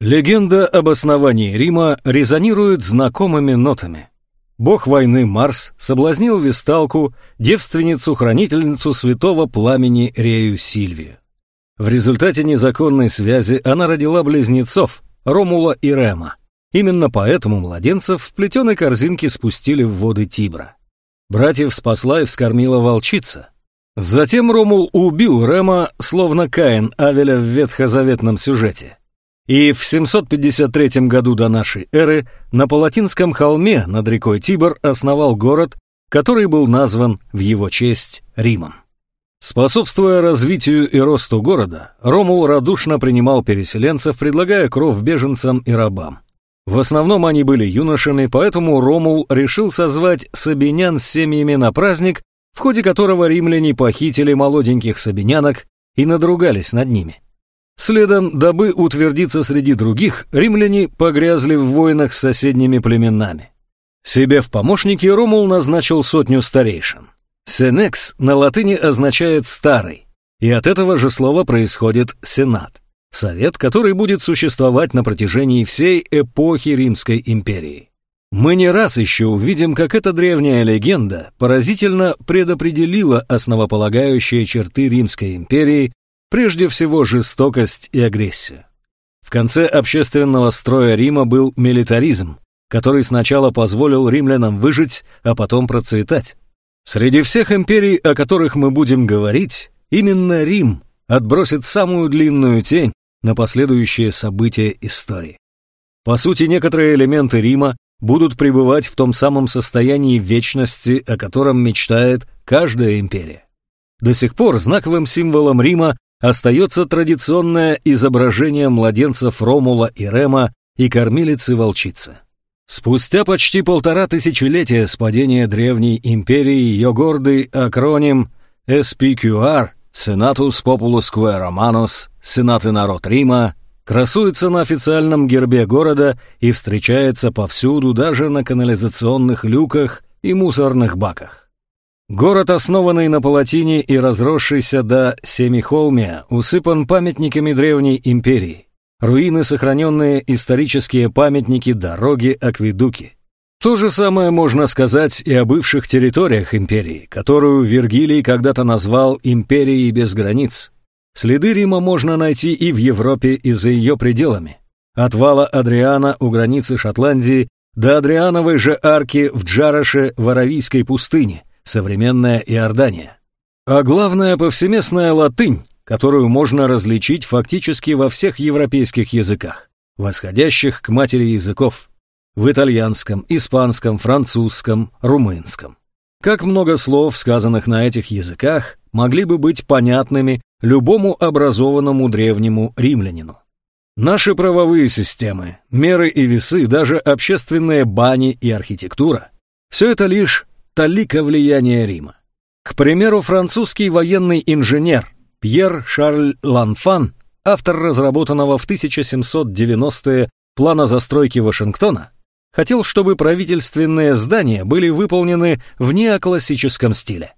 Легенда об основании Рима резонирует знакомыми нотами. Бог войны Марс соблазнил Весталку, девственницу-хранительницу святого пламени Рею Сильвию. В результате незаконной связи она родила близнецов Ромула и Рема. Именно поэтому младенцев в плетеной корзинке спустили в воды Тибра. Братьев спасла и вскормила волчица. Затем Ромул убил Рема, словно Каин Авеля в ветхозаветном сюжете. И в 753 году до нашей эры на Палатинском холме над рекой Тибр основал город, который был назван в его честь Римом. Способствуя развитию и росту города, Ромул радушно принимал переселенцев, предлагая кров беженцам и рабам. В основном они были юношами, поэтому Ромул решил созвать сабинян с семьями на праздник, в ходе которого римляне похитили молоденьких сабинянок и надругались над ними. Следом, дабы утвердиться среди других, римляне погрязли в войнах с соседними племенами. Себе в помощники Ромул назначил сотню старейшин. «Сенекс» на латыни означает «старый», и от этого же слова происходит «сенат» — совет, который будет существовать на протяжении всей эпохи Римской империи. Мы не раз еще увидим, как эта древняя легенда поразительно предопределила основополагающие черты Римской империи Прежде всего жестокость и агрессию. В конце общественного строя Рима был милитаризм, который сначала позволил римлянам выжить, а потом процветать. Среди всех империй, о которых мы будем говорить, именно Рим отбросит самую длинную тень на последующие события истории. По сути, некоторые элементы Рима будут пребывать в том самом состоянии вечности, о котором мечтает каждая империя. До сих пор знаковым символом Рима остается традиционное изображение младенцев Ромула и Рема и кормилицы-волчицы. Спустя почти полтора тысячелетия с падения древней империи ее гордый акроним SPQR Senatus Populus Romanus Сенат и народ Рима красуется на официальном гербе города и встречается повсюду, даже на канализационных люках и мусорных баках. Город, основанный на палатине и разросшийся до Семихолмия, усыпан памятниками древней империи. Руины, сохраненные исторические памятники, дороги, акведуки. То же самое можно сказать и о бывших территориях империи, которую Вергилий когда-то назвал «империей без границ». Следы Рима можно найти и в Европе, и за ее пределами. От вала Адриана у границы Шотландии до Адриановой же арки в Джараше в Аравийской пустыне – современная Иордания. А главное, повсеместная латынь, которую можно различить фактически во всех европейских языках, восходящих к матери языков, в итальянском, испанском, французском, румынском. Как много слов, сказанных на этих языках, могли бы быть понятными любому образованному древнему римлянину. Наши правовые системы, меры и весы, даже общественные бани и архитектура – все это лишь талика влияния Рима. К примеру, французский военный инженер Пьер Шарль Ланфан, автор разработанного в 1790-е плана застройки Вашингтона, хотел, чтобы правительственные здания были выполнены в неоклассическом стиле.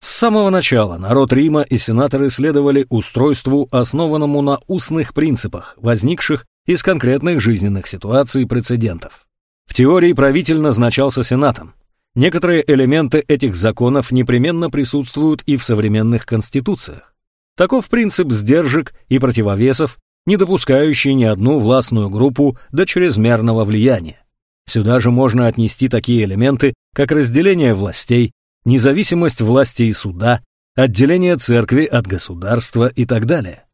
С самого начала народ Рима и сенаторы следовали устройству, основанному на устных принципах, возникших из конкретных жизненных ситуаций и прецедентов. В теории правитель назначался сенатом, Некоторые элементы этих законов непременно присутствуют и в современных конституциях. Таков принцип сдержек и противовесов, не допускающий ни одну властную группу до чрезмерного влияния. Сюда же можно отнести такие элементы, как разделение властей, независимость власти и суда, отделение церкви от государства и так далее.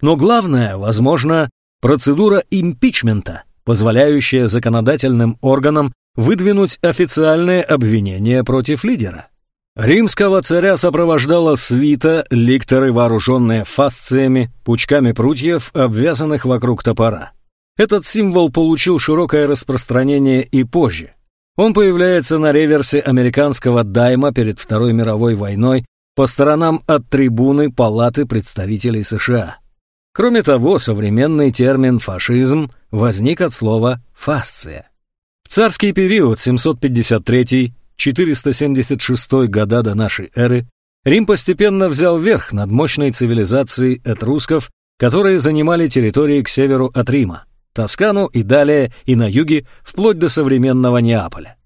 Но главное, возможно, процедура импичмента, позволяющая законодательным органам выдвинуть официальное обвинение против лидера. Римского царя сопровождала свита, ликторы, вооруженные фасциями, пучками прутьев, обвязанных вокруг топора. Этот символ получил широкое распространение и позже. Он появляется на реверсе американского дайма перед Второй мировой войной по сторонам от трибуны Палаты представителей США. Кроме того, современный термин «фашизм» возник от слова «фасция». В царский период 753-476 года до нашей эры Рим постепенно взял верх над мощной цивилизацией этрусков, которые занимали территории к северу от Рима. Тоскану и далее и на юге, вплоть до современного Неаполя.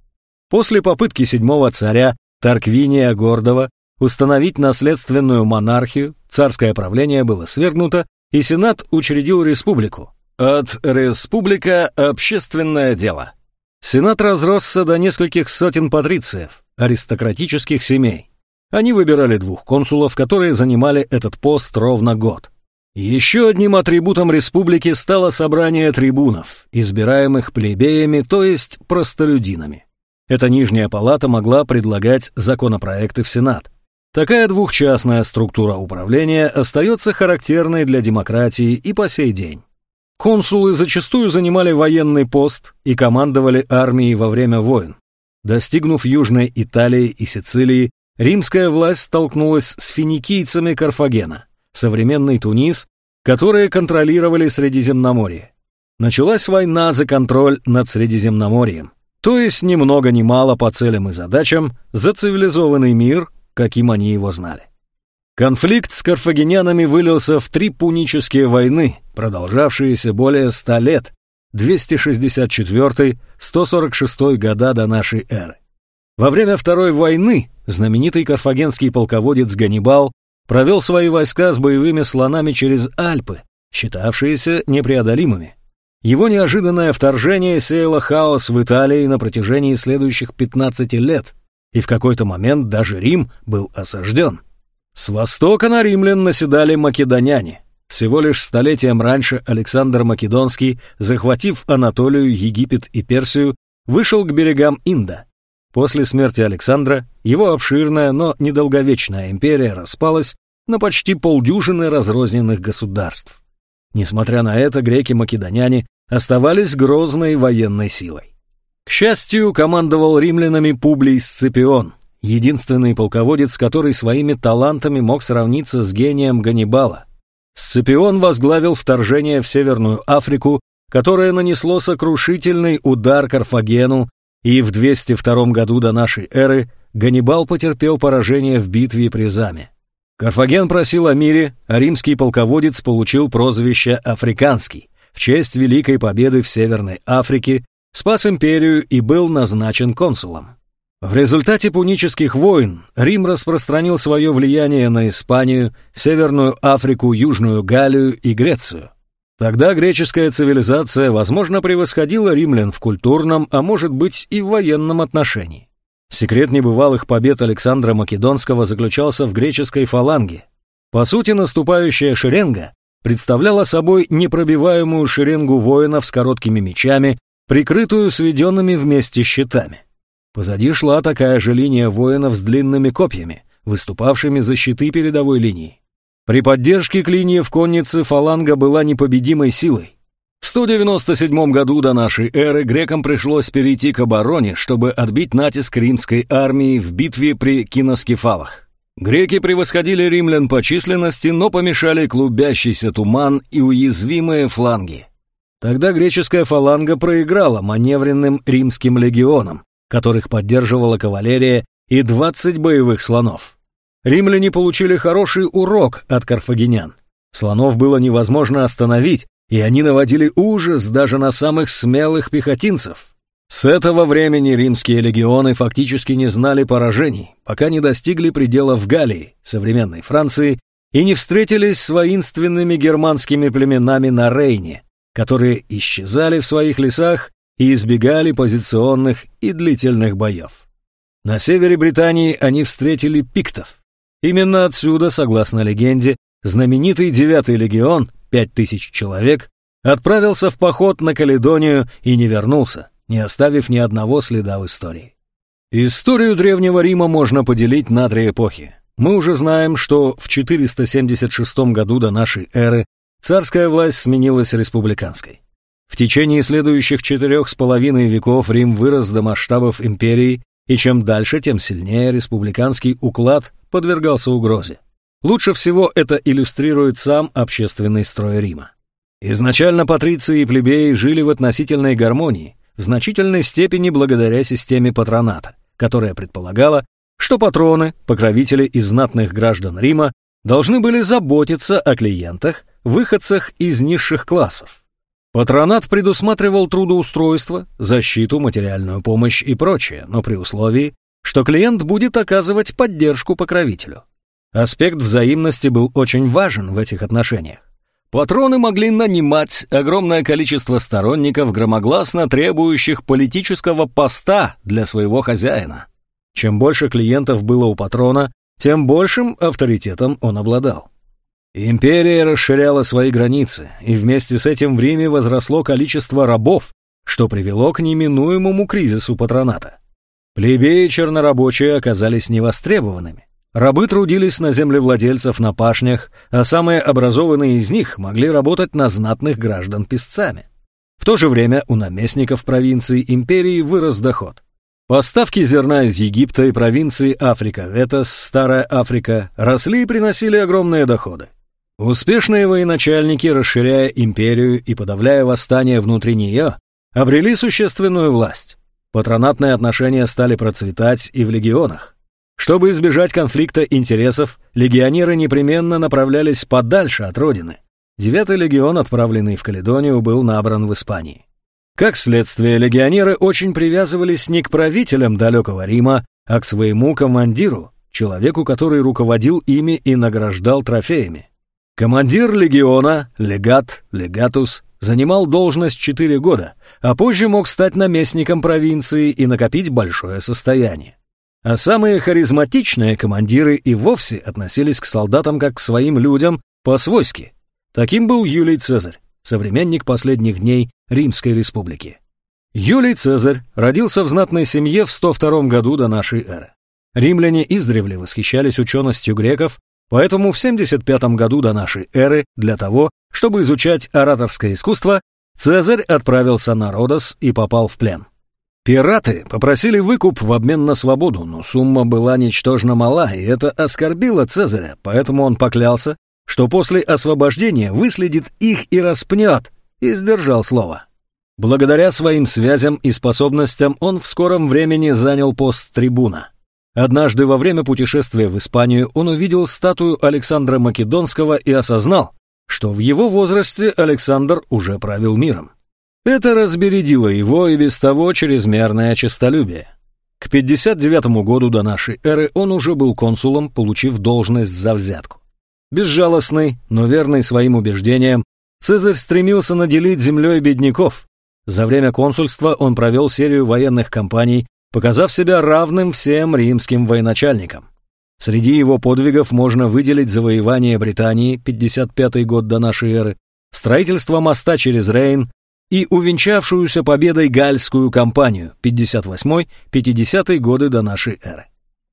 После попытки седьмого царя Тарквиния Гордова установить наследственную монархию, царское правление было свергнуто, и Сенат учредил республику. От республика – общественное дело. Сенат разросся до нескольких сотен патрициев, аристократических семей. Они выбирали двух консулов, которые занимали этот пост ровно год. Еще одним атрибутом республики стало собрание трибунов, избираемых плебеями, то есть простолюдинами. Эта нижняя палата могла предлагать законопроекты в Сенат. Такая двухчастная структура управления остается характерной для демократии и по сей день. Консулы зачастую занимали военный пост и командовали армией во время войн. Достигнув Южной Италии и Сицилии, римская власть столкнулась с финикийцами Карфагена, современный Тунис, которые контролировали Средиземноморье. Началась война за контроль над Средиземноморьем, то есть ни много ни мало по целям и задачам за цивилизованный мир, каким они его знали. Конфликт с карфагенянами вылился в три пунические войны, продолжавшиеся более ста лет, 264-146 года до нашей эры. Во время Второй войны знаменитый карфагенский полководец Ганнибал провел свои войска с боевыми слонами через Альпы, считавшиеся непреодолимыми. Его неожиданное вторжение сеяло хаос в Италии на протяжении следующих 15 лет, и в какой-то момент даже Рим был осажден. С востока на римлян наседали македоняне. Всего лишь столетием раньше Александр Македонский, захватив Анатолию, Египет и Персию, вышел к берегам Инда. После смерти Александра его обширная, но недолговечная империя распалась на почти полдюжины разрозненных государств. Несмотря на это, греки-македоняне оставались грозной военной силой. К счастью, командовал римлянами Публий Сципион, единственный полководец, который своими талантами мог сравниться с гением Ганнибала. Сципион возглавил вторжение в Северную Африку, которое нанесло сокрушительный удар Карфагену, и в 202 году до нашей эры Ганнибал потерпел поражение в битве при Заме. Карфаген просил о мире, а римский полководец получил прозвище «Африканский» в честь Великой Победы в Северной Африке, спас империю и был назначен консулом. В результате пунических войн Рим распространил свое влияние на Испанию, Северную Африку, Южную Галлию и Грецию. Тогда греческая цивилизация, возможно, превосходила римлян в культурном, а может быть и в военном отношении. Секрет небывалых побед Александра Македонского заключался в греческой фаланге. По сути, наступающая шеренга представляла собой непробиваемую шеренгу воинов с короткими мечами, прикрытую сведенными вместе щитами. Позади шла такая же линия воинов с длинными копьями, выступавшими за щиты передовой линии. При поддержке к линии в коннице фаланга была непобедимой силой. В 197 году до нашей эры грекам пришлось перейти к обороне, чтобы отбить натиск римской армии в битве при Киноскефалах. Греки превосходили римлян по численности, но помешали клубящийся туман и уязвимые фланги. Тогда греческая фаланга проиграла маневренным римским легионам, которых поддерживала кавалерия и 20 боевых слонов. Римляне получили хороший урок от карфагенян. Слонов было невозможно остановить, и они наводили ужас даже на самых смелых пехотинцев. С этого времени римские легионы фактически не знали поражений, пока не достигли предела в Галлии, современной Франции, и не встретились с воинственными германскими племенами на Рейне, которые исчезали в своих лесах и избегали позиционных и длительных боев. На севере Британии они встретили пиктов. Именно отсюда, согласно легенде, знаменитый девятый легион, пять тысяч человек, отправился в поход на Каледонию и не вернулся, не оставив ни одного следа в истории. Историю Древнего Рима можно поделить на три эпохи. Мы уже знаем, что в 476 году до нашей эры царская власть сменилась республиканской. В течение следующих четырех с половиной веков Рим вырос до масштабов империи, и чем дальше, тем сильнее республиканский уклад подвергался угрозе. Лучше всего это иллюстрирует сам общественный строй Рима. Изначально патриции и плебеи жили в относительной гармонии, в значительной степени благодаря системе патроната, которая предполагала, что патроны, покровители из знатных граждан Рима, должны были заботиться о клиентах, выходцах из низших классов. Патронат предусматривал трудоустройство, защиту, материальную помощь и прочее, но при условии, что клиент будет оказывать поддержку покровителю. Аспект взаимности был очень важен в этих отношениях. Патроны могли нанимать огромное количество сторонников, громогласно требующих политического поста для своего хозяина. Чем больше клиентов было у патрона, тем большим авторитетом он обладал. Империя расширяла свои границы, и вместе с этим в Риме возросло количество рабов, что привело к неминуемому кризису патроната. Плебеи и чернорабочие оказались невостребованными. Рабы трудились на землевладельцев на пашнях, а самые образованные из них могли работать на знатных граждан песцами. В то же время у наместников провинции империи вырос доход. Поставки зерна из Египта и провинции Африка, Ветос, Старая Африка, росли и приносили огромные доходы. Успешные военачальники, расширяя империю и подавляя восстания внутри нее, обрели существенную власть. Патронатные отношения стали процветать и в легионах. Чтобы избежать конфликта интересов, легионеры непременно направлялись подальше от родины. Девятый легион, отправленный в Каледонию, был набран в Испании. Как следствие, легионеры очень привязывались не к правителям далекого Рима, а к своему командиру, человеку, который руководил ими и награждал трофеями. Командир легиона, легат, легатус, занимал должность четыре года, а позже мог стать наместником провинции и накопить большое состояние. А самые харизматичные командиры и вовсе относились к солдатам как к своим людям по-свойски. Таким был Юлий Цезарь, современник последних дней Римской Республики. Юлий Цезарь родился в знатной семье в 102 году до нашей эры. Римляне издревле восхищались ученостью греков, поэтому в 75 году до нашей эры для того, чтобы изучать ораторское искусство, Цезарь отправился на Родос и попал в плен. Пираты попросили выкуп в обмен на свободу, но сумма была ничтожно мала, и это оскорбило Цезаря, поэтому он поклялся, что после освобождения выследит их и распнет, и сдержал слово. Благодаря своим связям и способностям он в скором времени занял пост трибуна. Однажды во время путешествия в Испанию он увидел статую Александра Македонского и осознал, что в его возрасте Александр уже правил миром. Это разбередило его и без того чрезмерное честолюбие. К 59 году до нашей эры он уже был консулом, получив должность за взятку. Безжалостный, но верный своим убеждениям, Цезарь стремился наделить землей бедняков. За время консульства он провел серию военных кампаний, показав себя равным всем римским военачальникам. Среди его подвигов можно выделить завоевание Британии, 55 год до нашей эры, строительство моста через Рейн, и увенчавшуюся победой Гальскую кампанию 58-50 годы до нашей эры.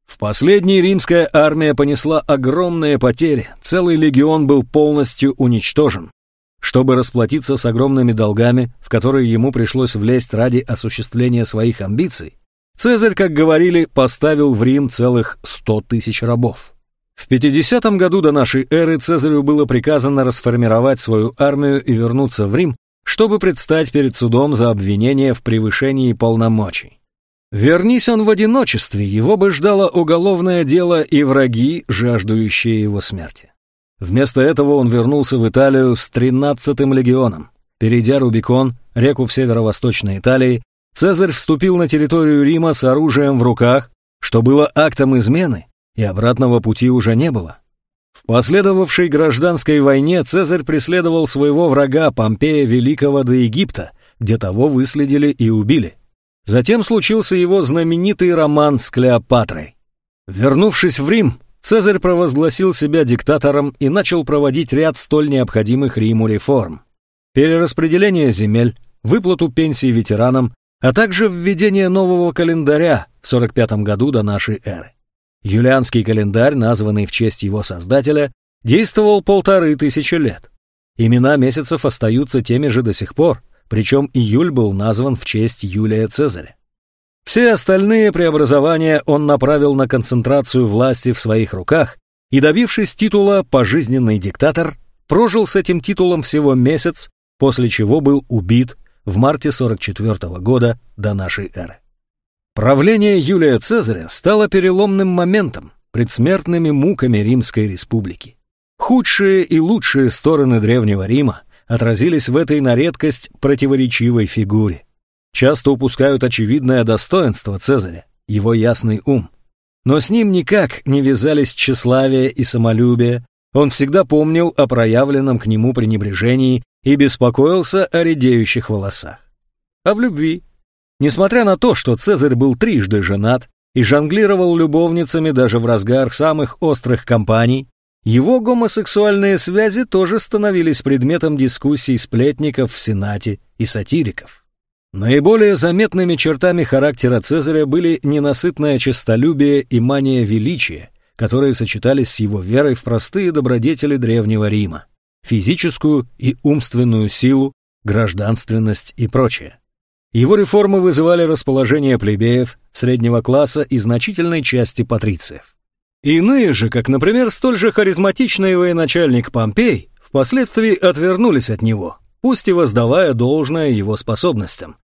В последней римская армия понесла огромные потери, целый легион был полностью уничтожен. Чтобы расплатиться с огромными долгами, в которые ему пришлось влезть ради осуществления своих амбиций, Цезарь, как говорили, поставил в Рим целых 100 тысяч рабов. В 50 году до нашей эры Цезарю было приказано расформировать свою армию и вернуться в Рим, чтобы предстать перед судом за обвинение в превышении полномочий. Вернись он в одиночестве, его бы ждало уголовное дело и враги, жаждущие его смерти. Вместо этого он вернулся в Италию с 13-м легионом. Перейдя Рубикон, реку в северо-восточной Италии, Цезарь вступил на территорию Рима с оружием в руках, что было актом измены, и обратного пути уже не было. В последовавшей гражданской войне Цезарь преследовал своего врага Помпея Великого до Египта, где того выследили и убили. Затем случился его знаменитый роман с Клеопатрой. Вернувшись в Рим, Цезарь провозгласил себя диктатором и начал проводить ряд столь необходимых Риму реформ. Перераспределение земель, выплату пенсий ветеранам, а также введение нового календаря в 45 году до нашей эры. Юлианский календарь, названный в честь его создателя, действовал полторы тысячи лет. Имена месяцев остаются теми же до сих пор, причем июль был назван в честь Юлия Цезаря. Все остальные преобразования он направил на концентрацию власти в своих руках и, добившись титула «пожизненный диктатор», прожил с этим титулом всего месяц, после чего был убит в марте 44 года до нашей эры. Правление Юлия Цезаря стало переломным моментом, предсмертными муками Римской республики. Худшие и лучшие стороны Древнего Рима отразились в этой на редкость противоречивой фигуре. Часто упускают очевидное достоинство Цезаря, его ясный ум. Но с ним никак не вязались тщеславие и самолюбие, он всегда помнил о проявленном к нему пренебрежении и беспокоился о редеющих волосах. А в любви? Несмотря на то, что Цезарь был трижды женат и жонглировал любовницами даже в разгар самых острых кампаний, его гомосексуальные связи тоже становились предметом дискуссий сплетников в Сенате и сатириков. Наиболее заметными чертами характера Цезаря были ненасытное честолюбие и мания величия, которые сочетались с его верой в простые добродетели Древнего Рима, физическую и умственную силу, гражданственность и прочее. Его реформы вызывали расположение плебеев, среднего класса и значительной части патрициев. Иные же, как, например, столь же харизматичный военачальник Помпей, впоследствии отвернулись от него, пусть и воздавая должное его способностям,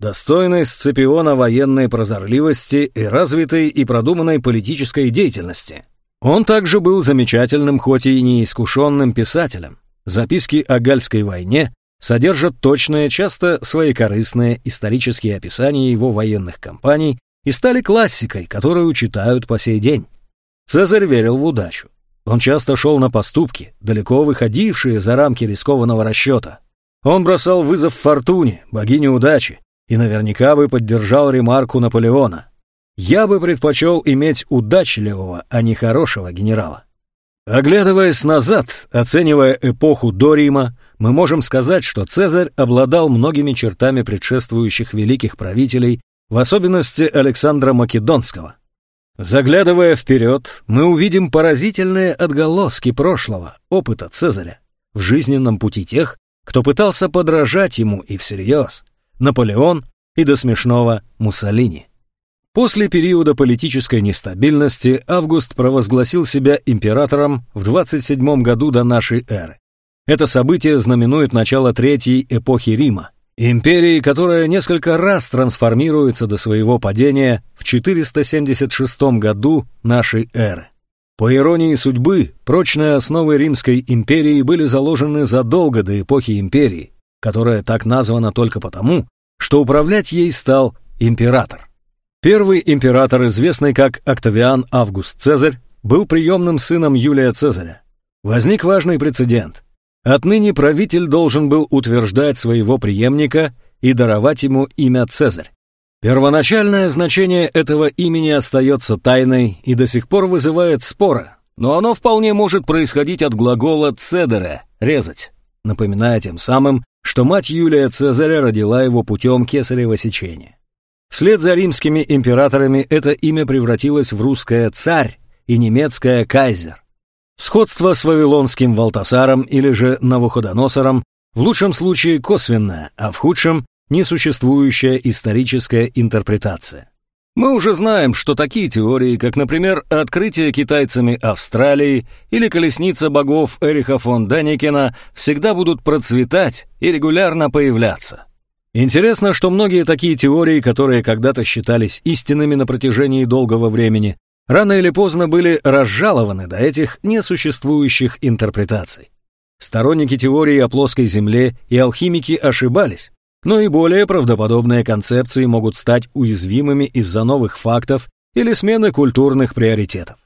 достойной Сципиона военной прозорливости и развитой и продуманной политической деятельности. Он также был замечательным, хоть и неискушенным писателем. Записки о Гальской войне содержат точные, часто своекорыстные исторические описания его военных кампаний и стали классикой, которую читают по сей день. Цезарь верил в удачу. Он часто шел на поступки, далеко выходившие за рамки рискованного расчета. Он бросал вызов фортуне, богине удачи, и наверняка бы поддержал ремарку Наполеона. Я бы предпочел иметь удачливого, а не хорошего генерала. Оглядываясь назад, оценивая эпоху до Рима, мы можем сказать, что Цезарь обладал многими чертами предшествующих великих правителей, в особенности Александра Македонского. Заглядывая вперед, мы увидим поразительные отголоски прошлого, опыта Цезаря, в жизненном пути тех, кто пытался подражать ему и всерьез. Наполеон и до смешного Муссолини. После периода политической нестабильности Август провозгласил себя императором в 27 году до нашей эры. Это событие знаменует начало третьей эпохи Рима, империи, которая несколько раз трансформируется до своего падения в 476 году нашей эры. По иронии судьбы, прочные основы Римской империи были заложены задолго до эпохи империи, которая так названа только потому, что управлять ей стал император. Первый император, известный как Октавиан Август Цезарь, был приемным сыном Юлия Цезаря. Возник важный прецедент. Отныне правитель должен был утверждать своего преемника и даровать ему имя Цезарь. Первоначальное значение этого имени остается тайной и до сих пор вызывает споры, но оно вполне может происходить от глагола «цедере» — «резать», напоминая тем самым, что мать Юлия Цезаря родила его путем кесарево сечения. Вслед за римскими императорами это имя превратилось в русское «царь» и немецкое «кайзер». Сходство с вавилонским Валтасаром или же Навуходоносором в лучшем случае косвенное, а в худшем – несуществующая историческая интерпретация. Мы уже знаем, что такие теории, как, например, открытие китайцами Австралии или колесница богов Эриха фон Даникена, всегда будут процветать и регулярно появляться. Интересно, что многие такие теории, которые когда-то считались истинными на протяжении долгого времени, рано или поздно были разжалованы до этих несуществующих интерпретаций. Сторонники теории о плоской Земле и алхимики ошибались, но и более правдоподобные концепции могут стать уязвимыми из-за новых фактов или смены культурных приоритетов.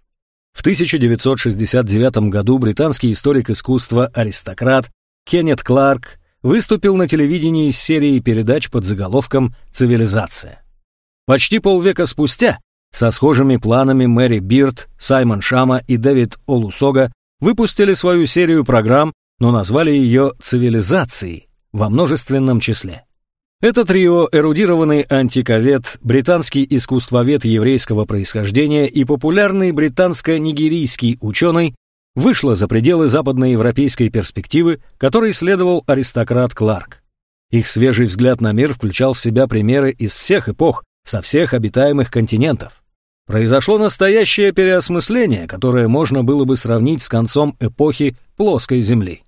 В 1969 году британский историк искусства-аристократ Кеннет Кларк выступил на телевидении с серией передач под заголовком «Цивилизация». Почти полвека спустя со схожими планами Мэри Бирд, Саймон Шама и Дэвид Олусога выпустили свою серию программ, но назвали ее «Цивилизацией» во множественном числе. Это трио – эрудированный антиковед, британский искусствовед еврейского происхождения и популярный британско-нигерийский ученый – вышло за пределы западноевропейской перспективы, которой следовал аристократ Кларк. Их свежий взгляд на мир включал в себя примеры из всех эпох, со всех обитаемых континентов. Произошло настоящее переосмысление, которое можно было бы сравнить с концом эпохи плоской Земли.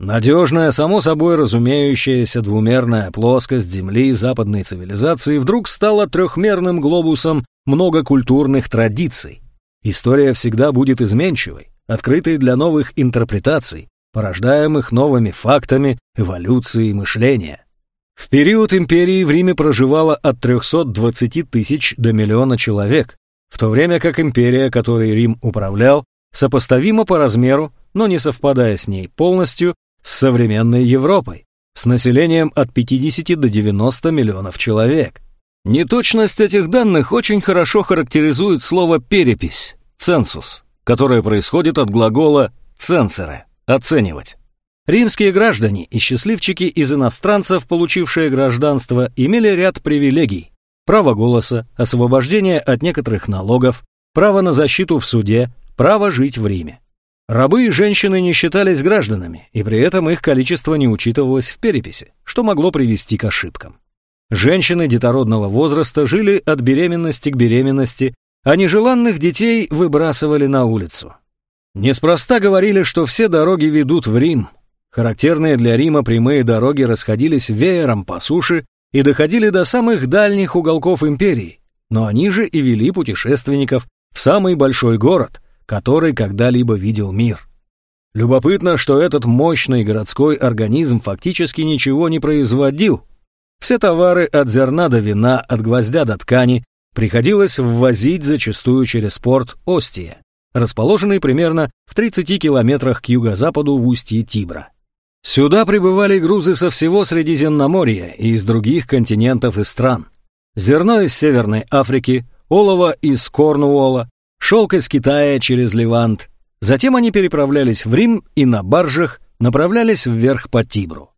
Надежная, само собой разумеющаяся двумерная плоскость Земли западной цивилизации вдруг стала трехмерным глобусом многокультурных традиций. История всегда будет изменчивой, открытой для новых интерпретаций, порождаемых новыми фактами эволюции мышления. В период империи в Риме проживало от 320 тысяч до миллиона человек, в то время как империя, которой Рим управлял, сопоставима по размеру, но не совпадая с ней полностью, с современной Европой, с населением от 50 до 90 миллионов человек. Неточность этих данных очень хорошо характеризует слово «перепись» – «ценсус», которое происходит от глагола «ценсоре» – «оценивать». Римские граждане и счастливчики из иностранцев, получившие гражданство, имели ряд привилегий. Право голоса, освобождение от некоторых налогов, право на защиту в суде, право жить в Риме. Рабы и женщины не считались гражданами, и при этом их количество не учитывалось в переписи, что могло привести к ошибкам. Женщины детородного возраста жили от беременности к беременности, а нежеланных детей выбрасывали на улицу. Неспроста говорили, что все дороги ведут в Рим. Характерные для Рима прямые дороги расходились веером по суше и доходили до самых дальних уголков империи, но они же и вели путешественников в самый большой город, который когда-либо видел мир. Любопытно, что этот мощный городской организм фактически ничего не производил, все товары от зерна до вина, от гвоздя до ткани приходилось ввозить зачастую через порт Остия, расположенный примерно в 30 километрах к юго-западу в устье Тибра. Сюда прибывали грузы со всего Средиземноморья и из других континентов и стран. Зерно из Северной Африки, олово из Корнуола, шелк из Китая через Левант. Затем они переправлялись в Рим и на баржах направлялись вверх по Тибру.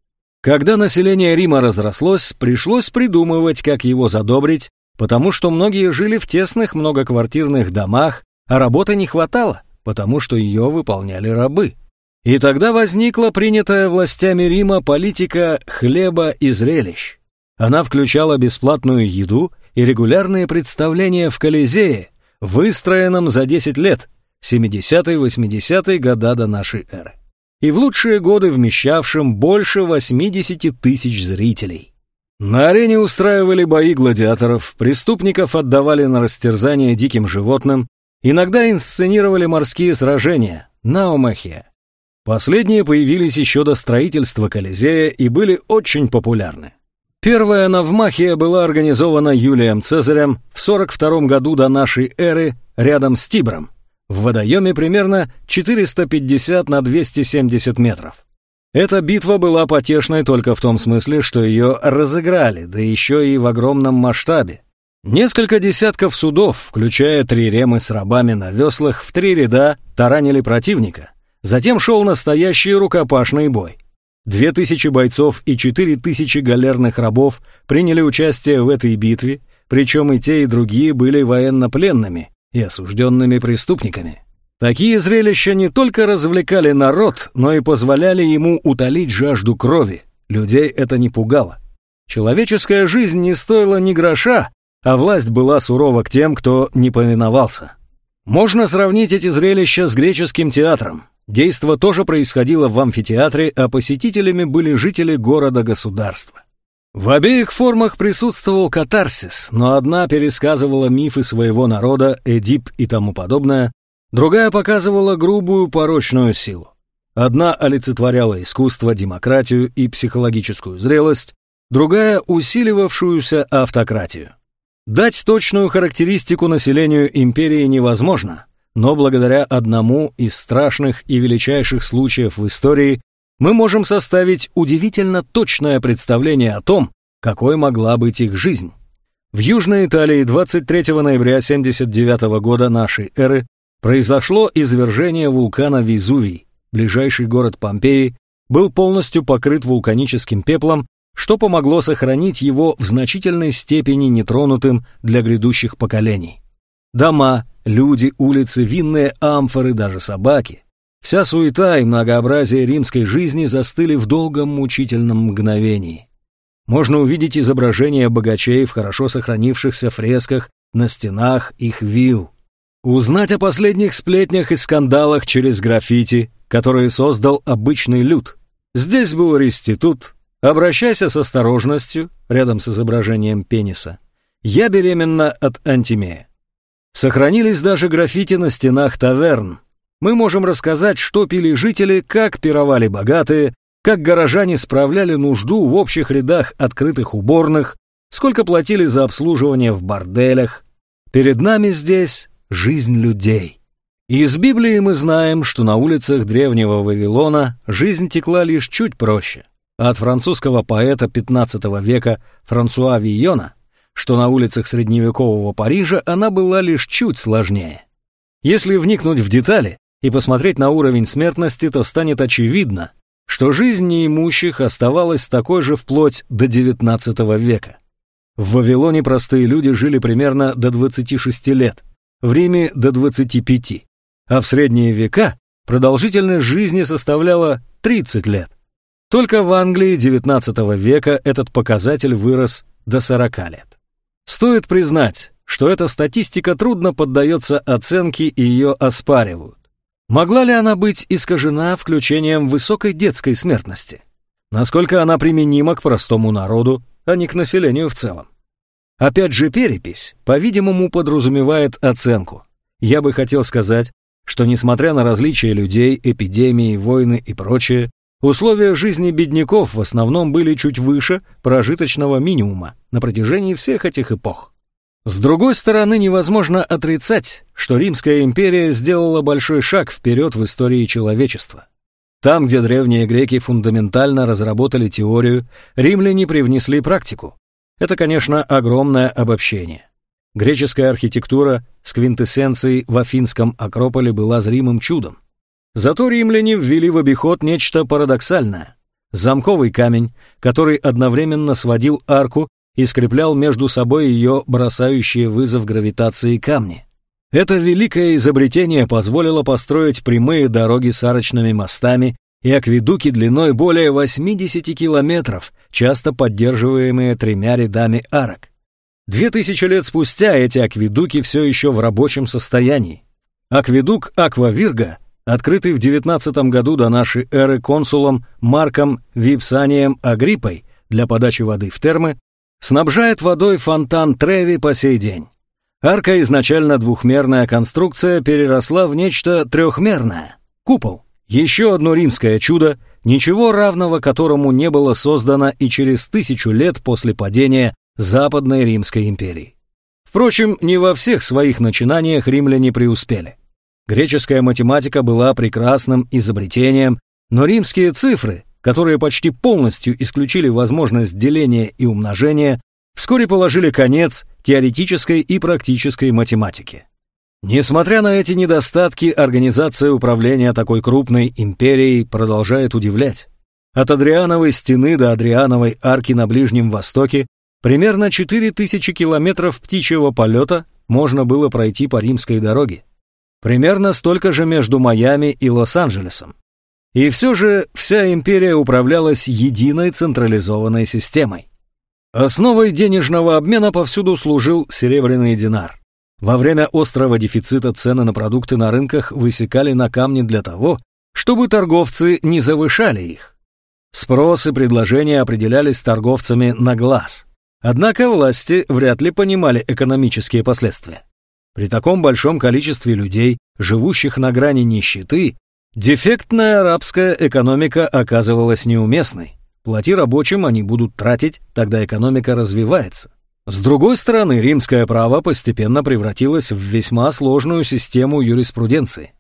Когда население Рима разрослось, пришлось придумывать, как его задобрить, потому что многие жили в тесных многоквартирных домах, а работы не хватало, потому что ее выполняли рабы. И тогда возникла принятая властями Рима политика хлеба и зрелищ. Она включала бесплатную еду и регулярные представления в Колизее, выстроенном за 10 лет, 70-80-е года до нашей эры и в лучшие годы вмещавшим больше 80 тысяч зрителей. На арене устраивали бои гладиаторов, преступников отдавали на растерзание диким животным, иногда инсценировали морские сражения, наумахия. Последние появились еще до строительства Колизея и были очень популярны. Первая навмахия была организована Юлием Цезарем в 42 году до нашей эры рядом с Тибром в водоеме примерно 450 на 270 метров. Эта битва была потешной только в том смысле, что ее разыграли, да еще и в огромном масштабе. Несколько десятков судов, включая три ремы с рабами на веслах, в три ряда таранили противника. Затем шел настоящий рукопашный бой. Две тысячи бойцов и четыре тысячи галерных рабов приняли участие в этой битве, причем и те, и другие были военнопленными, и осужденными преступниками. Такие зрелища не только развлекали народ, но и позволяли ему утолить жажду крови. Людей это не пугало. Человеческая жизнь не стоила ни гроша, а власть была сурова к тем, кто не повиновался. Можно сравнить эти зрелища с греческим театром. Действо тоже происходило в амфитеатре, а посетителями были жители города-государства. В обеих формах присутствовал катарсис, но одна пересказывала мифы своего народа, Эдип и тому подобное, другая показывала грубую порочную силу. Одна олицетворяла искусство, демократию и психологическую зрелость, другая — усиливавшуюся автократию. Дать точную характеристику населению империи невозможно, но благодаря одному из страшных и величайших случаев в истории мы можем составить удивительно точное представление о том, какой могла быть их жизнь. В Южной Италии 23 ноября 79 года нашей эры произошло извержение вулкана Везувий. Ближайший город Помпеи был полностью покрыт вулканическим пеплом, что помогло сохранить его в значительной степени нетронутым для грядущих поколений. Дома, люди, улицы, винные амфоры, даже собаки Вся суета и многообразие римской жизни застыли в долгом мучительном мгновении. Можно увидеть изображения богачей в хорошо сохранившихся фресках на стенах их вилл. Узнать о последних сплетнях и скандалах через граффити, которые создал обычный люд. Здесь был реститут. Обращайся с осторожностью, рядом с изображением пениса. Я беременна от антимея. Сохранились даже граффити на стенах таверн, Мы можем рассказать, что пили жители, как пировали богатые, как горожане справляли нужду в общих рядах открытых уборных, сколько платили за обслуживание в борделях. Перед нами здесь жизнь людей. Из Библии мы знаем, что на улицах древнего Вавилона жизнь текла лишь чуть проще. От французского поэта XV века Франсуа Вийона, что на улицах средневекового Парижа она была лишь чуть сложнее. Если вникнуть в детали и посмотреть на уровень смертности, то станет очевидно, что жизнь неимущих оставалась такой же вплоть до XIX века. В Вавилоне простые люди жили примерно до 26 лет, в Риме до 25 а в средние века продолжительность жизни составляла 30 лет. Только в Англии XIX века этот показатель вырос до 40 лет. Стоит признать, что эта статистика трудно поддается оценке и ее оспаривают. Могла ли она быть искажена включением высокой детской смертности? Насколько она применима к простому народу, а не к населению в целом? Опять же, перепись, по-видимому, подразумевает оценку. Я бы хотел сказать, что несмотря на различия людей, эпидемии, войны и прочее, условия жизни бедняков в основном были чуть выше прожиточного минимума на протяжении всех этих эпох. С другой стороны, невозможно отрицать, что Римская империя сделала большой шаг вперед в истории человечества. Там, где древние греки фундаментально разработали теорию, римляне привнесли практику. Это, конечно, огромное обобщение. Греческая архитектура с квинтэссенцией в Афинском Акрополе была зримым чудом. Зато римляне ввели в обиход нечто парадоксальное. Замковый камень, который одновременно сводил арку и скреплял между собой ее бросающие вызов гравитации камни. Это великое изобретение позволило построить прямые дороги с арочными мостами и акведуки длиной более 80 километров, часто поддерживаемые тремя рядами арок. Две тысячи лет спустя эти акведуки все еще в рабочем состоянии. Акведук Аквавирга, открытый в 19 году до нашей эры консулом Марком Випсанием Агриппой для подачи воды в термы, снабжает водой фонтан Треви по сей день. Арка, изначально двухмерная конструкция, переросла в нечто трехмерное – купол. Еще одно римское чудо, ничего равного которому не было создано и через тысячу лет после падения Западной Римской империи. Впрочем, не во всех своих начинаниях римляне преуспели. Греческая математика была прекрасным изобретением, но римские цифры, которые почти полностью исключили возможность деления и умножения, вскоре положили конец теоретической и практической математике. Несмотря на эти недостатки, организация управления такой крупной империей продолжает удивлять. От Адриановой стены до Адриановой арки на Ближнем Востоке Примерно 4000 километров птичьего полета можно было пройти по римской дороге. Примерно столько же между Майами и Лос-Анджелесом. И все же вся империя управлялась единой централизованной системой. Основой денежного обмена повсюду служил серебряный динар. Во время острого дефицита цены на продукты на рынках высекали на камни для того, чтобы торговцы не завышали их. Спрос и предложения определялись торговцами на глаз. Однако власти вряд ли понимали экономические последствия. При таком большом количестве людей, живущих на грани нищеты, дефектная арабская экономика оказывалась неуместной. Плати рабочим, они будут тратить, тогда экономика развивается. С другой стороны, римское право постепенно превратилось в весьма сложную систему юриспруденции.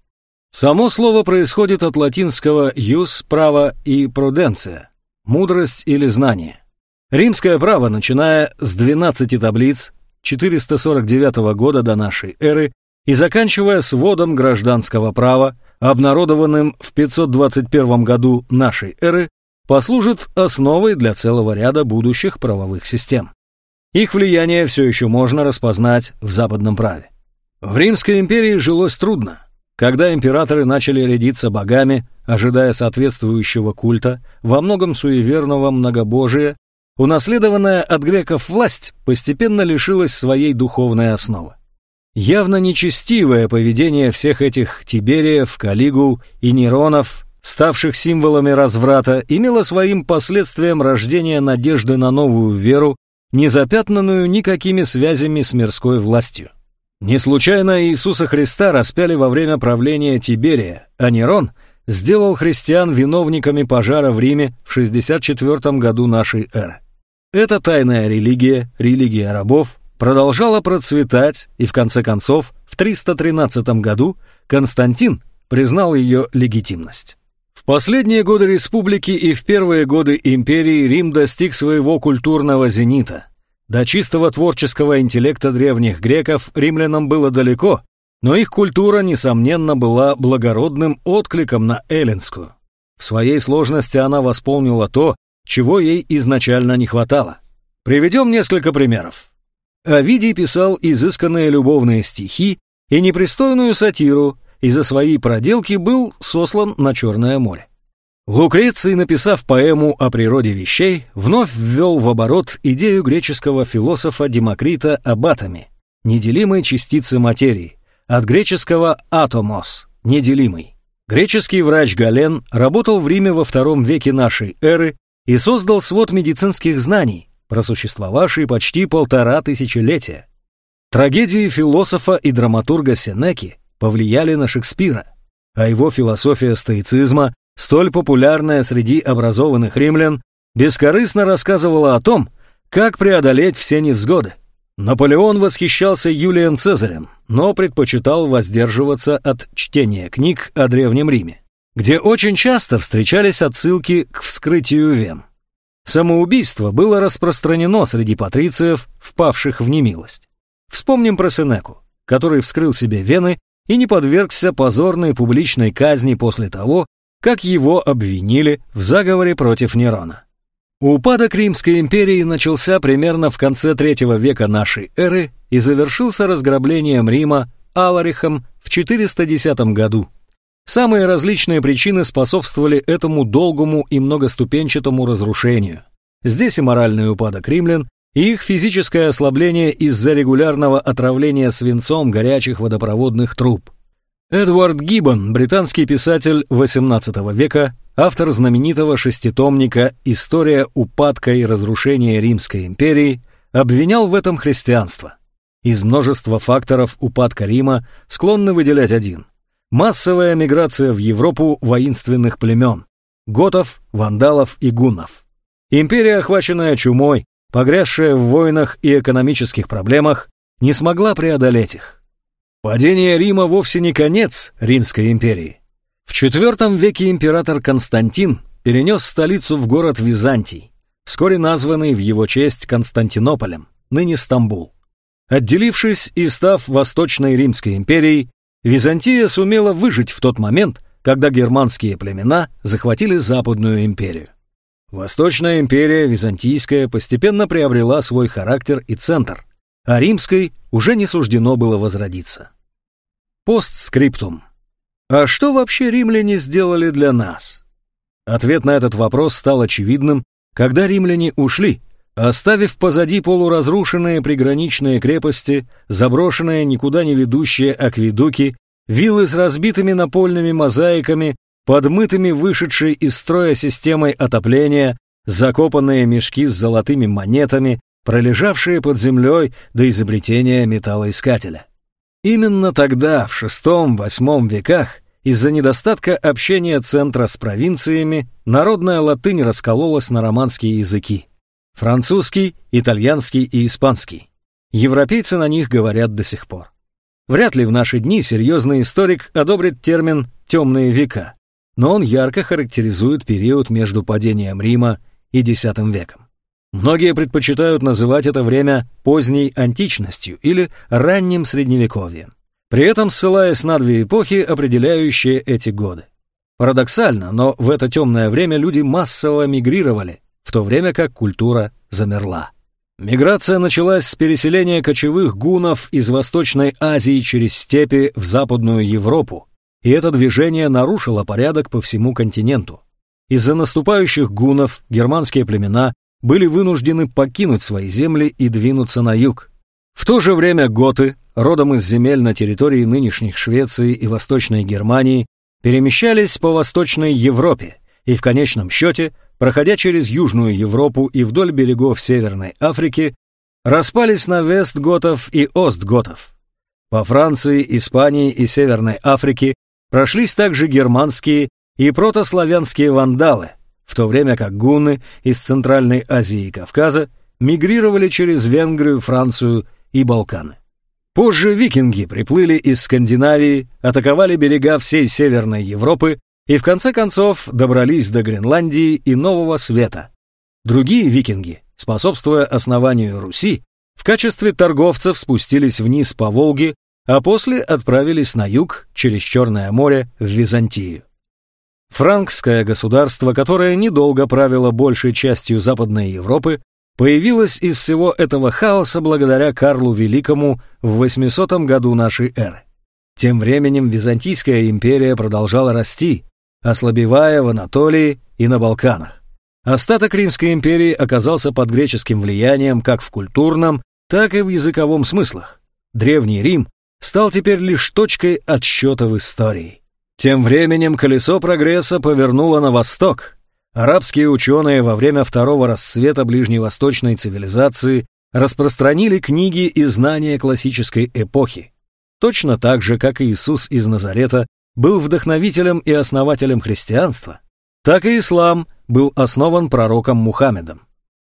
Само слово происходит от латинского «юс» – право и «пруденция» – мудрость или знание. Римское право, начиная с 12 таблиц 449 года до нашей эры и заканчивая сводом гражданского права, обнародованным в 521 году нашей эры, послужит основой для целого ряда будущих правовых систем. Их влияние все еще можно распознать в западном праве. В Римской империи жилось трудно. Когда императоры начали рядиться богами, ожидая соответствующего культа, во многом суеверного многобожия, Унаследованная от греков власть постепенно лишилась своей духовной основы. Явно нечестивое поведение всех этих Тибериев, Калигул и Неронов, ставших символами разврата, имело своим последствием рождение надежды на новую веру, не запятнанную никакими связями с мирской властью. Не случайно Иисуса Христа распяли во время правления Тиберия, а Нерон сделал христиан виновниками пожара в Риме в 64 году нашей эры. Эта тайная религия, религия рабов, продолжала процветать, и в конце концов, в 313 году Константин признал ее легитимность. Последние годы республики и в первые годы империи Рим достиг своего культурного зенита. До чистого творческого интеллекта древних греков римлянам было далеко, но их культура, несомненно, была благородным откликом на эллинскую. В своей сложности она восполнила то, чего ей изначально не хватало. Приведем несколько примеров. Овидий писал изысканные любовные стихи и непристойную сатиру, и за свои проделки был сослан на Черное море. Лукреций, написав поэму о природе вещей, вновь ввел в оборот идею греческого философа Демокрита об атоме, неделимой частице материи, от греческого «атомос» — неделимый. Греческий врач Гален работал в Риме во втором веке нашей эры и создал свод медицинских знаний, просуществовавший почти полтора тысячелетия. Трагедии философа и драматурга Сенеки повлияли на Шекспира, а его философия стоицизма, столь популярная среди образованных римлян, бескорыстно рассказывала о том, как преодолеть все невзгоды. Наполеон восхищался Юлием Цезарем, но предпочитал воздерживаться от чтения книг о Древнем Риме, где очень часто встречались отсылки к вскрытию вен. Самоубийство было распространено среди патрициев, впавших в немилость. Вспомним про Сенеку, который вскрыл себе вены и не подвергся позорной публичной казни после того, как его обвинили в заговоре против Нерона. Упадок Римской империи начался примерно в конце третьего века нашей эры и завершился разграблением Рима Аларихом в 410 году. Самые различные причины способствовали этому долгому и многоступенчатому разрушению. Здесь и моральный упадок римлян, их физическое ослабление из-за регулярного отравления свинцом горячих водопроводных труб. Эдвард Гиббон, британский писатель XVIII века, автор знаменитого шеститомника «История упадка и разрушения Римской империи», обвинял в этом христианство. Из множества факторов упадка Рима склонны выделять один – Массовая миграция в Европу воинственных племен – готов, вандалов и гуннов. Империя, охваченная чумой, погрязшая в войнах и экономических проблемах, не смогла преодолеть их. Падение Рима вовсе не конец Римской империи. В IV веке император Константин перенес столицу в город Византий, вскоре названный в его честь Константинополем, ныне Стамбул. Отделившись и став Восточной Римской империей, Византия сумела выжить в тот момент, когда германские племена захватили Западную империю. Восточная империя, византийская, постепенно приобрела свой характер и центр, а римской уже не суждено было возродиться. Постскриптум. А что вообще римляне сделали для нас? Ответ на этот вопрос стал очевидным, когда римляне ушли, оставив позади полуразрушенные приграничные крепости, заброшенные никуда не ведущие акведуки, виллы с разбитыми напольными мозаиками, подмытыми вышедшей из строя системой отопления, закопанные мешки с золотыми монетами, пролежавшие под землей до изобретения металлоискателя. Именно тогда, в VI-VIII веках, из-за недостатка общения центра с провинциями, народная латынь раскололась на романские языки. Французский, итальянский и испанский. Европейцы на них говорят до сих пор. Вряд ли в наши дни серьезный историк одобрит термин «темные века», но он ярко характеризует период между падением Рима и X веком. Многие предпочитают называть это время поздней античностью или ранним средневековьем, при этом ссылаясь на две эпохи, определяющие эти годы. Парадоксально, но в это темное время люди массово мигрировали, в то время как культура замерла. Миграция началась с переселения кочевых гунов из Восточной Азии через степи в Западную Европу, и это движение нарушило порядок по всему континенту. Из-за наступающих гунов германские племена были вынуждены покинуть свои земли и двинуться на юг. В то же время готы, родом из земель на территории нынешних Швеции и Восточной Германии, перемещались по Восточной Европе и в конечном счете проходя через Южную Европу и вдоль берегов Северной Африки, распались на вестготов и остготов. По Франции, Испании и Северной Африке прошлись также германские и протославянские вандалы, в то время как гунны из Центральной Азии и Кавказа мигрировали через Венгрию, Францию и Балканы. Позже викинги приплыли из Скандинавии, атаковали берега всей Северной Европы и в конце концов добрались до Гренландии и Нового Света. Другие викинги, способствуя основанию Руси, в качестве торговцев спустились вниз по Волге, а после отправились на юг через Черное море в Византию. Франкское государство, которое недолго правило большей частью Западной Европы, появилось из всего этого хаоса благодаря Карлу Великому в 800 году нашей эры. Тем временем Византийская империя продолжала расти, ослабевая в Анатолии и на Балканах. Остаток Римской империи оказался под греческим влиянием как в культурном, так и в языковом смыслах. Древний Рим стал теперь лишь точкой отсчета в истории. Тем временем колесо прогресса повернуло на восток. Арабские ученые во время второго расцвета ближневосточной цивилизации распространили книги и знания классической эпохи. Точно так же, как Иисус из Назарета был вдохновителем и основателем христианства, так и ислам был основан пророком Мухаммедом.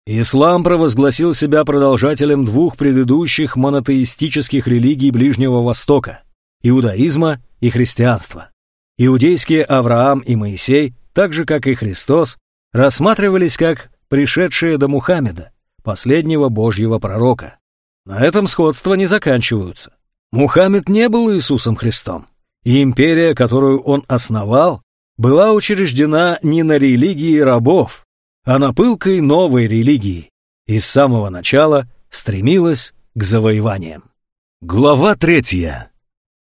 Ислам провозгласил себя продолжателем двух предыдущих монотеистических религий Ближнего Востока – иудаизма и христианства. Иудейские Авраам и Моисей, так же как и Христос, рассматривались как пришедшие до Мухаммеда, последнего божьего пророка. На этом сходства не заканчиваются. Мухаммед не был Иисусом Христом, и империя, которую он основал, была учреждена не на религии рабов, а на пылкой новой религии, и с самого начала стремилась к завоеваниям. Глава третья.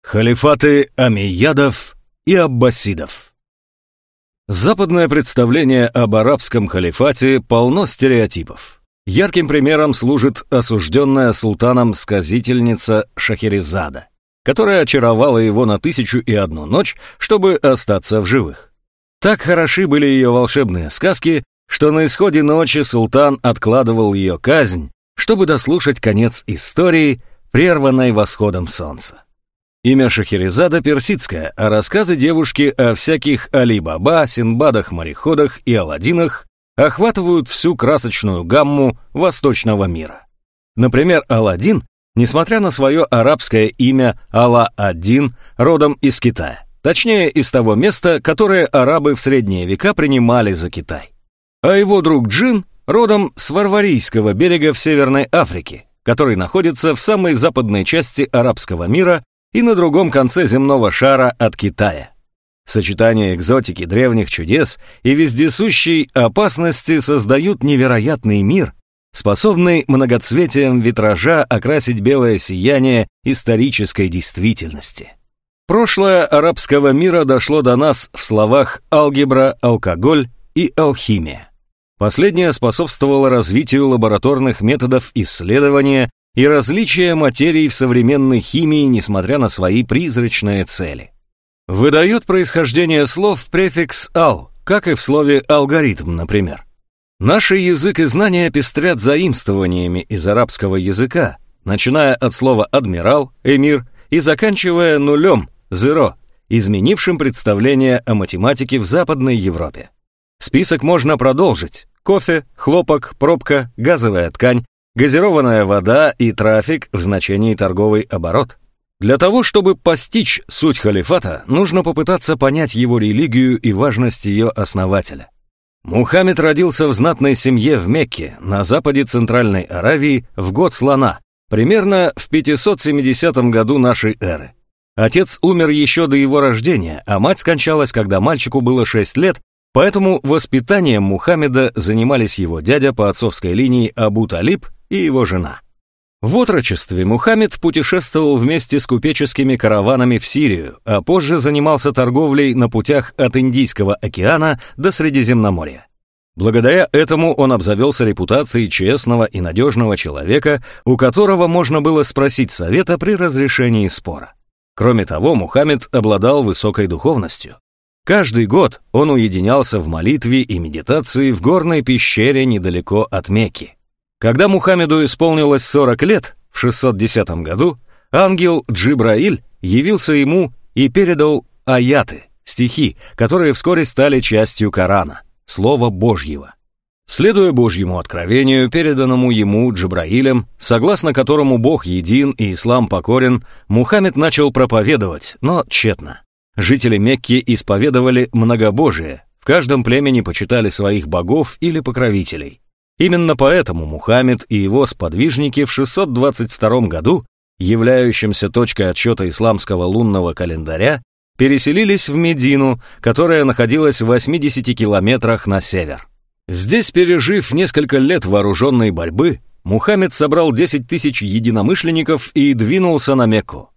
Халифаты Амиядов и Аббасидов. Западное представление об арабском халифате полно стереотипов. Ярким примером служит осужденная султаном сказительница Шахерезада, которая очаровала его на тысячу и одну ночь, чтобы остаться в живых. Так хороши были ее волшебные сказки, что на исходе ночи султан откладывал ее казнь, чтобы дослушать конец истории, прерванной восходом солнца. Имя Шахерезада персидское, а рассказы девушки о всяких Али-Баба, Синбадах-мореходах и Аладдинах охватывают всю красочную гамму восточного мира. Например, Аладдин, несмотря на свое арабское имя Алла-Аддин, родом из Китая, точнее из того места, которое арабы в средние века принимали за Китай. А его друг Джин родом с Варварийского берега в Северной Африке, который находится в самой западной части арабского мира и на другом конце земного шара от Китая. Сочетание экзотики древних чудес и вездесущей опасности создают невероятный мир, способный многоцветием витража окрасить белое сияние исторической действительности. Прошлое арабского мира дошло до нас в словах алгебра, алкоголь и алхимия. Последнее способствовало развитию лабораторных методов исследования и различия материй в современной химии, несмотря на свои призрачные цели. Выдает происхождение слов префикс «ал», как и в слове «алгоритм», например. Наши язык и знания пестрят заимствованиями из арабского языка, начиная от слова «адмирал», «эмир» и заканчивая нулем, «зеро», изменившим представление о математике в Западной Европе. Список можно продолжить. Кофе, хлопок, пробка, газовая ткань, газированная вода и трафик в значении торговый оборот. Для того, чтобы постичь суть халифата, нужно попытаться понять его религию и важность ее основателя. Мухаммед родился в знатной семье в Мекке, на западе Центральной Аравии, в год слона, примерно в 570 году нашей эры. Отец умер еще до его рождения, а мать скончалась, когда мальчику было 6 лет, поэтому воспитанием Мухаммеда занимались его дядя по отцовской линии Абу Талиб и его жена. В отрочестве Мухаммед путешествовал вместе с купеческими караванами в Сирию, а позже занимался торговлей на путях от Индийского океана до Средиземноморья. Благодаря этому он обзавелся репутацией честного и надежного человека, у которого можно было спросить совета при разрешении спора. Кроме того, Мухаммед обладал высокой духовностью. Каждый год он уединялся в молитве и медитации в горной пещере недалеко от Мекки. Когда Мухаммеду исполнилось 40 лет, в 610 году, ангел Джибраиль явился ему и передал аяты, стихи, которые вскоре стали частью Корана, Слова Божьего. Следуя Божьему откровению, переданному ему Джабраилем, согласно которому Бог един и ислам покорен, Мухаммед начал проповедовать, но тщетно. Жители Мекки исповедовали многобожие, в каждом племени почитали своих богов или покровителей. Именно поэтому Мухаммед и его сподвижники в 622 году, являющимся точкой отсчета исламского лунного календаря, переселились в Медину, которая находилась в 80 километрах на север. Здесь, пережив несколько лет вооруженной борьбы, Мухаммед собрал 10 тысяч единомышленников и двинулся на Мекку.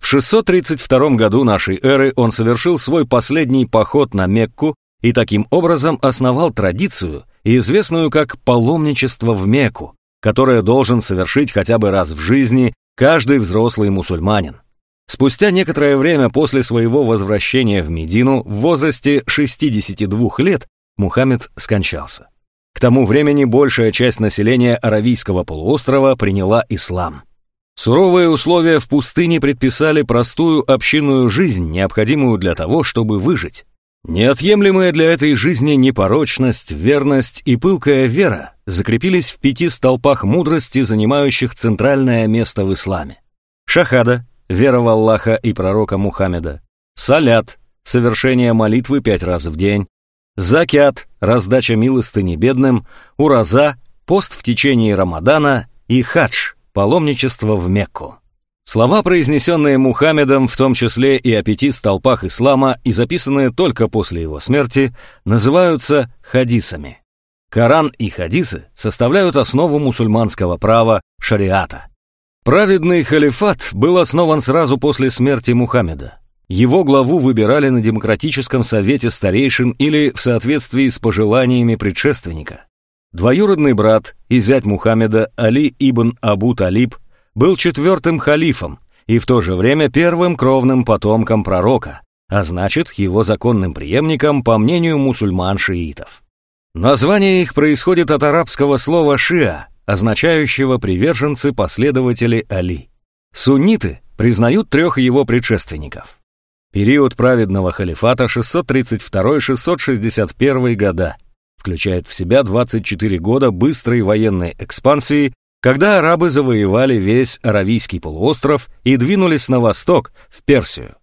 В 632 году нашей эры он совершил свой последний поход на Мекку и таким образом основал традицию, известную как паломничество в Мекку, которое должен совершить хотя бы раз в жизни каждый взрослый мусульманин. Спустя некоторое время после своего возвращения в Медину в возрасте 62 лет Мухаммед скончался. К тому времени большая часть населения Аравийского полуострова приняла ислам. Суровые условия в пустыне предписали простую общинную жизнь, необходимую для того, чтобы выжить. Неотъемлемая для этой жизни непорочность, верность и пылкая вера закрепились в пяти столпах мудрости, занимающих центральное место в исламе. Шахада, вера в Аллаха и пророка Мухаммеда. Салят, совершение молитвы пять раз в день закят, раздача милостыни бедным, ураза, пост в течение Рамадана и хадж, паломничество в Мекку. Слова, произнесенные Мухаммедом, в том числе и о пяти столпах ислама, и записанные только после его смерти, называются хадисами. Коран и хадисы составляют основу мусульманского права шариата. Праведный халифат был основан сразу после смерти Мухаммеда. Его главу выбирали на Демократическом совете старейшин или в соответствии с пожеланиями предшественника. Двоюродный брат и зять Мухаммеда Али ибн Абу Талиб был четвертым халифом и в то же время первым кровным потомком пророка, а значит, его законным преемником по мнению мусульман-шиитов. Название их происходит от арабского слова «шиа», означающего «приверженцы последователи Али». Сунниты признают трех его предшественников. Период праведного халифата 632-661 года включает в себя 24 года быстрой военной экспансии, когда арабы завоевали весь Аравийский полуостров и двинулись на восток, в Персию.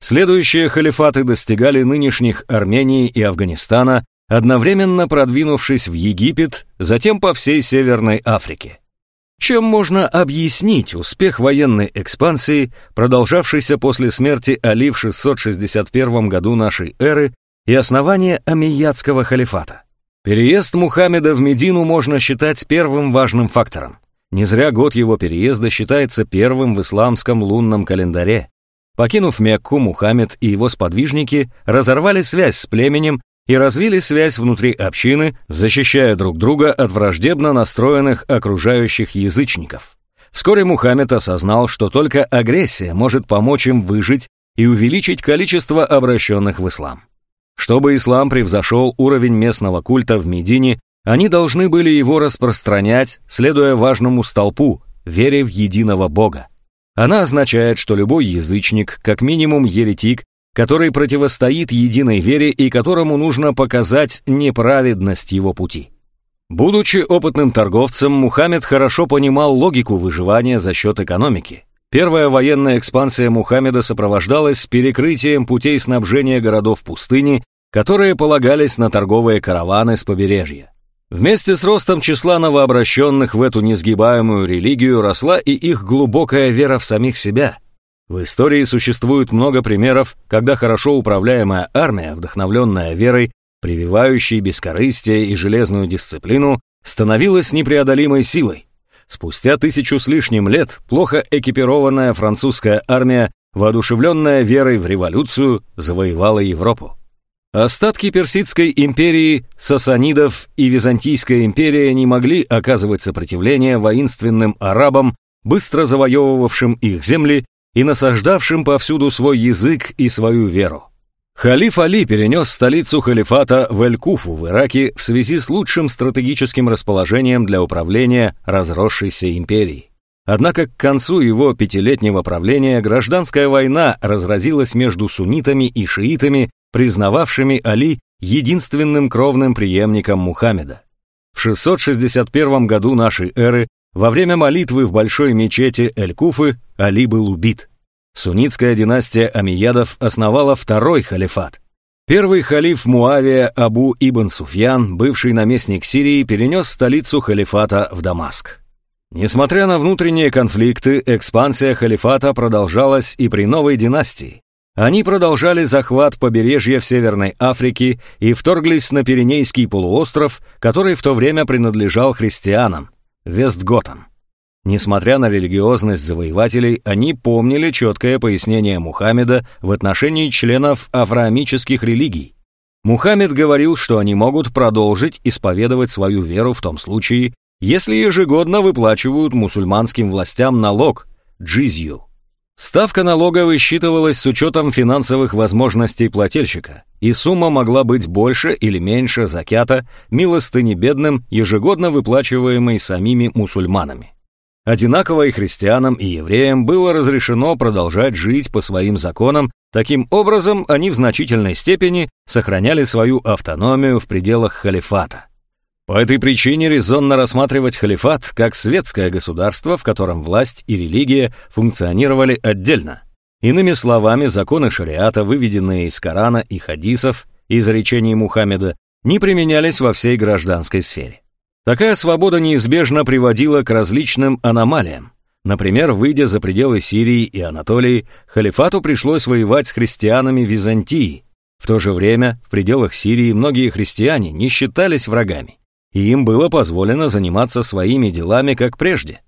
Следующие халифаты достигали нынешних Армении и Афганистана, одновременно продвинувшись в Египет, затем по всей Северной Африке. Чем можно объяснить успех военной экспансии, продолжавшейся после смерти Али в 661 году нашей эры и основания Амиядского халифата? Переезд Мухаммеда в Медину можно считать первым важным фактором. Не зря год его переезда считается первым в исламском лунном календаре. Покинув Мекку, Мухаммед и его сподвижники разорвали связь с племенем и развили связь внутри общины, защищая друг друга от враждебно настроенных окружающих язычников. Вскоре Мухаммед осознал, что только агрессия может помочь им выжить и увеличить количество обращенных в ислам. Чтобы ислам превзошел уровень местного культа в Медине, они должны были его распространять, следуя важному столпу – вере в единого Бога. Она означает, что любой язычник, как минимум еретик, который противостоит единой вере и которому нужно показать неправедность его пути. Будучи опытным торговцем, Мухаммед хорошо понимал логику выживания за счет экономики. Первая военная экспансия Мухаммеда сопровождалась перекрытием путей снабжения городов пустыни, которые полагались на торговые караваны с побережья. Вместе с ростом числа новообращенных в эту несгибаемую религию росла и их глубокая вера в самих себя – в истории существует много примеров, когда хорошо управляемая армия, вдохновленная верой, прививающей бескорыстие и железную дисциплину, становилась непреодолимой силой. Спустя тысячу с лишним лет плохо экипированная французская армия, воодушевленная верой в революцию, завоевала Европу. Остатки Персидской империи, Сасанидов и Византийская империя не могли оказывать сопротивление воинственным арабам, быстро завоевывавшим их земли и насаждавшим повсюду свой язык и свою веру. Халиф Али перенес столицу халифата в Эль-Куфу в Ираке в связи с лучшим стратегическим расположением для управления разросшейся империей. Однако к концу его пятилетнего правления гражданская война разразилась между суннитами и шиитами, признававшими Али единственным кровным преемником Мухаммеда. В 661 году нашей эры во время молитвы в большой мечети Эль-Куфы Али был убит. Суннитская династия Амиядов основала второй халифат. Первый халиф Муавия Абу Ибн Суфьян, бывший наместник Сирии, перенес столицу халифата в Дамаск. Несмотря на внутренние конфликты, экспансия халифата продолжалась и при новой династии. Они продолжали захват побережья в Северной Африке и вторглись на Пиренейский полуостров, который в то время принадлежал христианам, Вестготам. Несмотря на религиозность завоевателей, они помнили четкое пояснение Мухаммеда в отношении членов авраамических религий. Мухаммед говорил, что они могут продолжить исповедовать свою веру в том случае, если ежегодно выплачивают мусульманским властям налог, джизью. Ставка налога высчитывалась с учетом финансовых возможностей плательщика, и сумма могла быть больше или меньше закята, милостыни бедным, ежегодно выплачиваемой самими мусульманами. Одинаково и христианам, и евреям было разрешено продолжать жить по своим законам, таким образом они в значительной степени сохраняли свою автономию в пределах халифата. По этой причине резонно рассматривать халифат как светское государство, в котором власть и религия функционировали отдельно. Иными словами, законы шариата, выведенные из Корана и хадисов, из речений Мухаммеда, не применялись во всей гражданской сфере. Такая свобода неизбежно приводила к различным аномалиям. Например, выйдя за пределы Сирии и Анатолии, халифату пришлось воевать с христианами Византии. В то же время в пределах Сирии многие христиане не считались врагами и им было позволено заниматься своими делами, как прежде.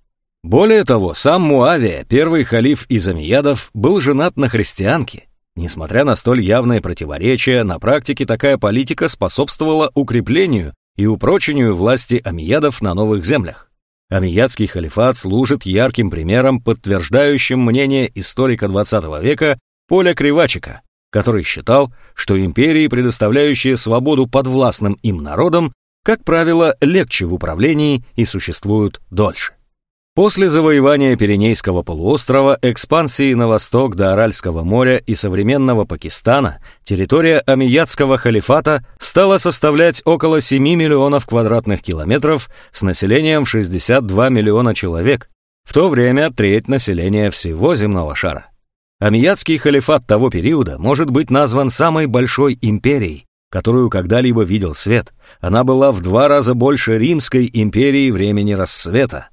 Более того, сам Муавия, первый халиф из Амиядов, был женат на христианке. Несмотря на столь явное противоречие, на практике такая политика способствовала укреплению и упрочению власти Амиядов на новых землях. Амиядский халифат служит ярким примером, подтверждающим мнение историка XX века Поля Кривачика, который считал, что империи, предоставляющие свободу подвластным им народам, как правило, легче в управлении и существуют дольше. После завоевания Пиренейского полуострова, экспансии на восток до Аральского моря и современного Пакистана, территория Амиядского халифата стала составлять около 7 миллионов квадратных километров с населением в 62 миллиона человек, в то время треть населения всего земного шара. Амиядский халифат того периода может быть назван самой большой империей, которую когда-либо видел свет. Она была в два раза больше Римской империи времени рассвета.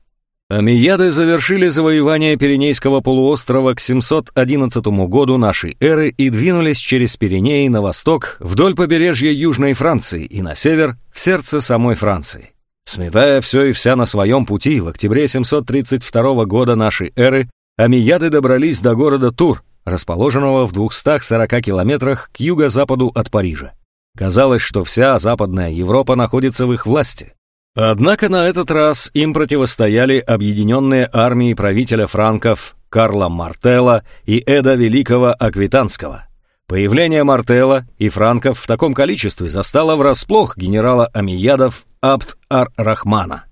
Амияды завершили завоевание Пиренейского полуострова к 711 году нашей эры и двинулись через Пиренеи на восток, вдоль побережья Южной Франции и на север, в сердце самой Франции. Сметая все и вся на своем пути, в октябре 732 года нашей эры Амияды добрались до города Тур, расположенного в 240 километрах к юго-западу от Парижа. Казалось, что вся Западная Европа находится в их власти. Однако на этот раз им противостояли объединенные армии правителя франков Карла Мартелла и Эда Великого Аквитанского. Появление Мартелла и франков в таком количестве застало врасплох генерала Амиядов Абд-ар-Рахмана.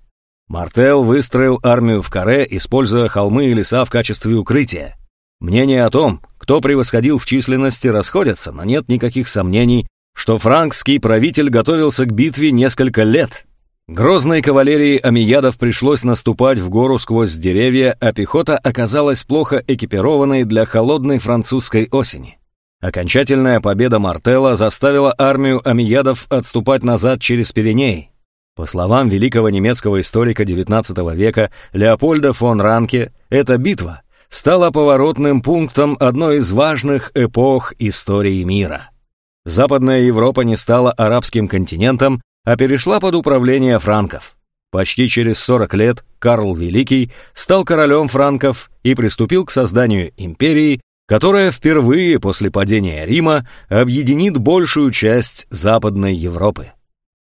Мартел выстроил армию в Каре, используя холмы и леса в качестве укрытия. Мнения о том, кто превосходил в численности, расходятся, но нет никаких сомнений, что франкский правитель готовился к битве несколько лет. Грозной кавалерии Амиядов пришлось наступать в гору сквозь деревья, а пехота оказалась плохо экипированной для холодной французской осени. Окончательная победа Мартелла заставила армию Амиядов отступать назад через Пиренеи. По словам великого немецкого историка XIX века Леопольда фон Ранке, эта битва стала поворотным пунктом одной из важных эпох истории мира. Западная Европа не стала арабским континентом, а перешла под управление франков. Почти через 40 лет Карл Великий стал королем франков и приступил к созданию империи, которая впервые после падения Рима объединит большую часть Западной Европы.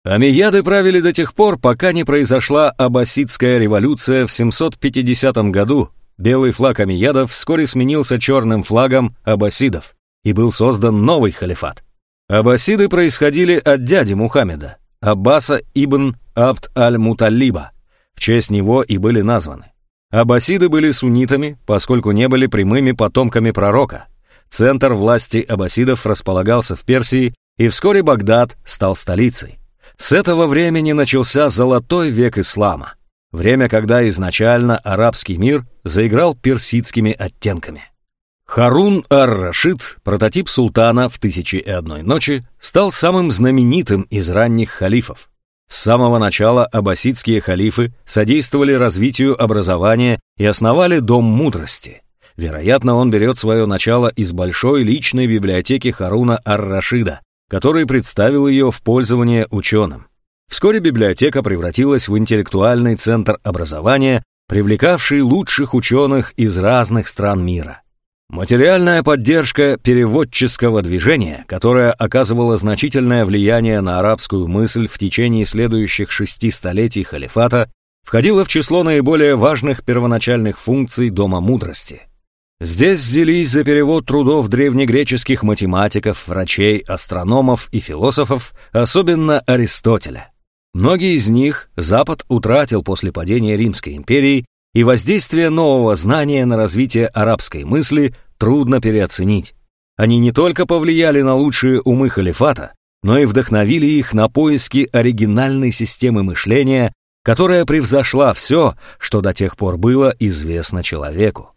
Амияды правили до тех пор, пока не произошла Аббасидская революция в 750 году. Белый флаг Амиядов вскоре сменился черным флагом аббасидов, и был создан новый халифат. Аббасиды происходили от дяди Мухаммеда, Аббаса ибн Абд аль-Муталлиба. В честь него и были названы. Аббасиды были суннитами, поскольку не были прямыми потомками пророка. Центр власти аббасидов располагался в Персии, и вскоре Багдад стал столицей. С этого времени начался золотой век ислама, время, когда изначально арабский мир заиграл персидскими оттенками. Харун ар-Рашид, прототип султана в «Тысячи и одной ночи», стал самым знаменитым из ранних халифов. С самого начала аббасидские халифы содействовали развитию образования и основали Дом мудрости. Вероятно, он берет свое начало из большой личной библиотеки Харуна ар-Рашида, который представил ее в пользование ученым. Вскоре библиотека превратилась в интеллектуальный центр образования, привлекавший лучших ученых из разных стран мира. Материальная поддержка переводческого движения, которая оказывала значительное влияние на арабскую мысль в течение следующих шести столетий халифата, входила в число наиболее важных первоначальных функций Дома мудрости. Здесь взялись за перевод трудов древнегреческих математиков, врачей, астрономов и философов, особенно Аристотеля. Многие из них Запад утратил после падения Римской империи и воздействие нового знания на развитие арабской мысли трудно переоценить. Они не только повлияли на лучшие умы халифата, но и вдохновили их на поиски оригинальной системы мышления, которая превзошла все, что до тех пор было известно человеку.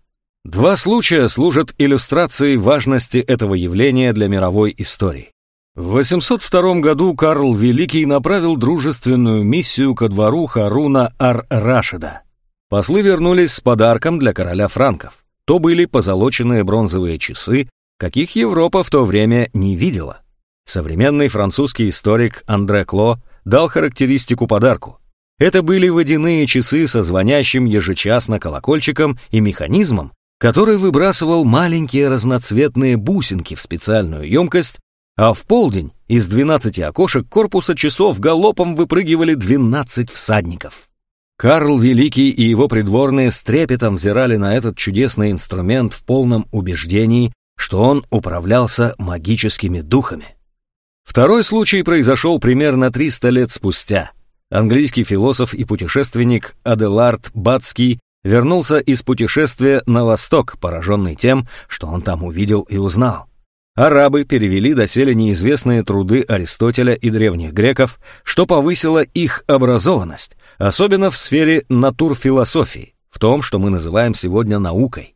Два случая служат иллюстрацией важности этого явления для мировой истории. В 802 году Карл Великий направил дружественную миссию ко двору Харуна ар-Рашида. Послы вернулись с подарком для короля франков. То были позолоченные бронзовые часы, каких Европа в то время не видела. Современный французский историк Андре Кло дал характеристику подарку. Это были водяные часы со звонящим ежечасно колокольчиком и механизмом, который выбрасывал маленькие разноцветные бусинки в специальную емкость, а в полдень из 12 окошек корпуса часов галопом выпрыгивали 12 всадников. Карл Великий и его придворные с трепетом взирали на этот чудесный инструмент в полном убеждении, что он управлялся магическими духами. Второй случай произошел примерно 300 лет спустя. Английский философ и путешественник Аделард Батский вернулся из путешествия на восток, пораженный тем, что он там увидел и узнал. Арабы перевели доселе неизвестные труды Аристотеля и древних греков, что повысило их образованность, особенно в сфере натурфилософии, в том, что мы называем сегодня наукой.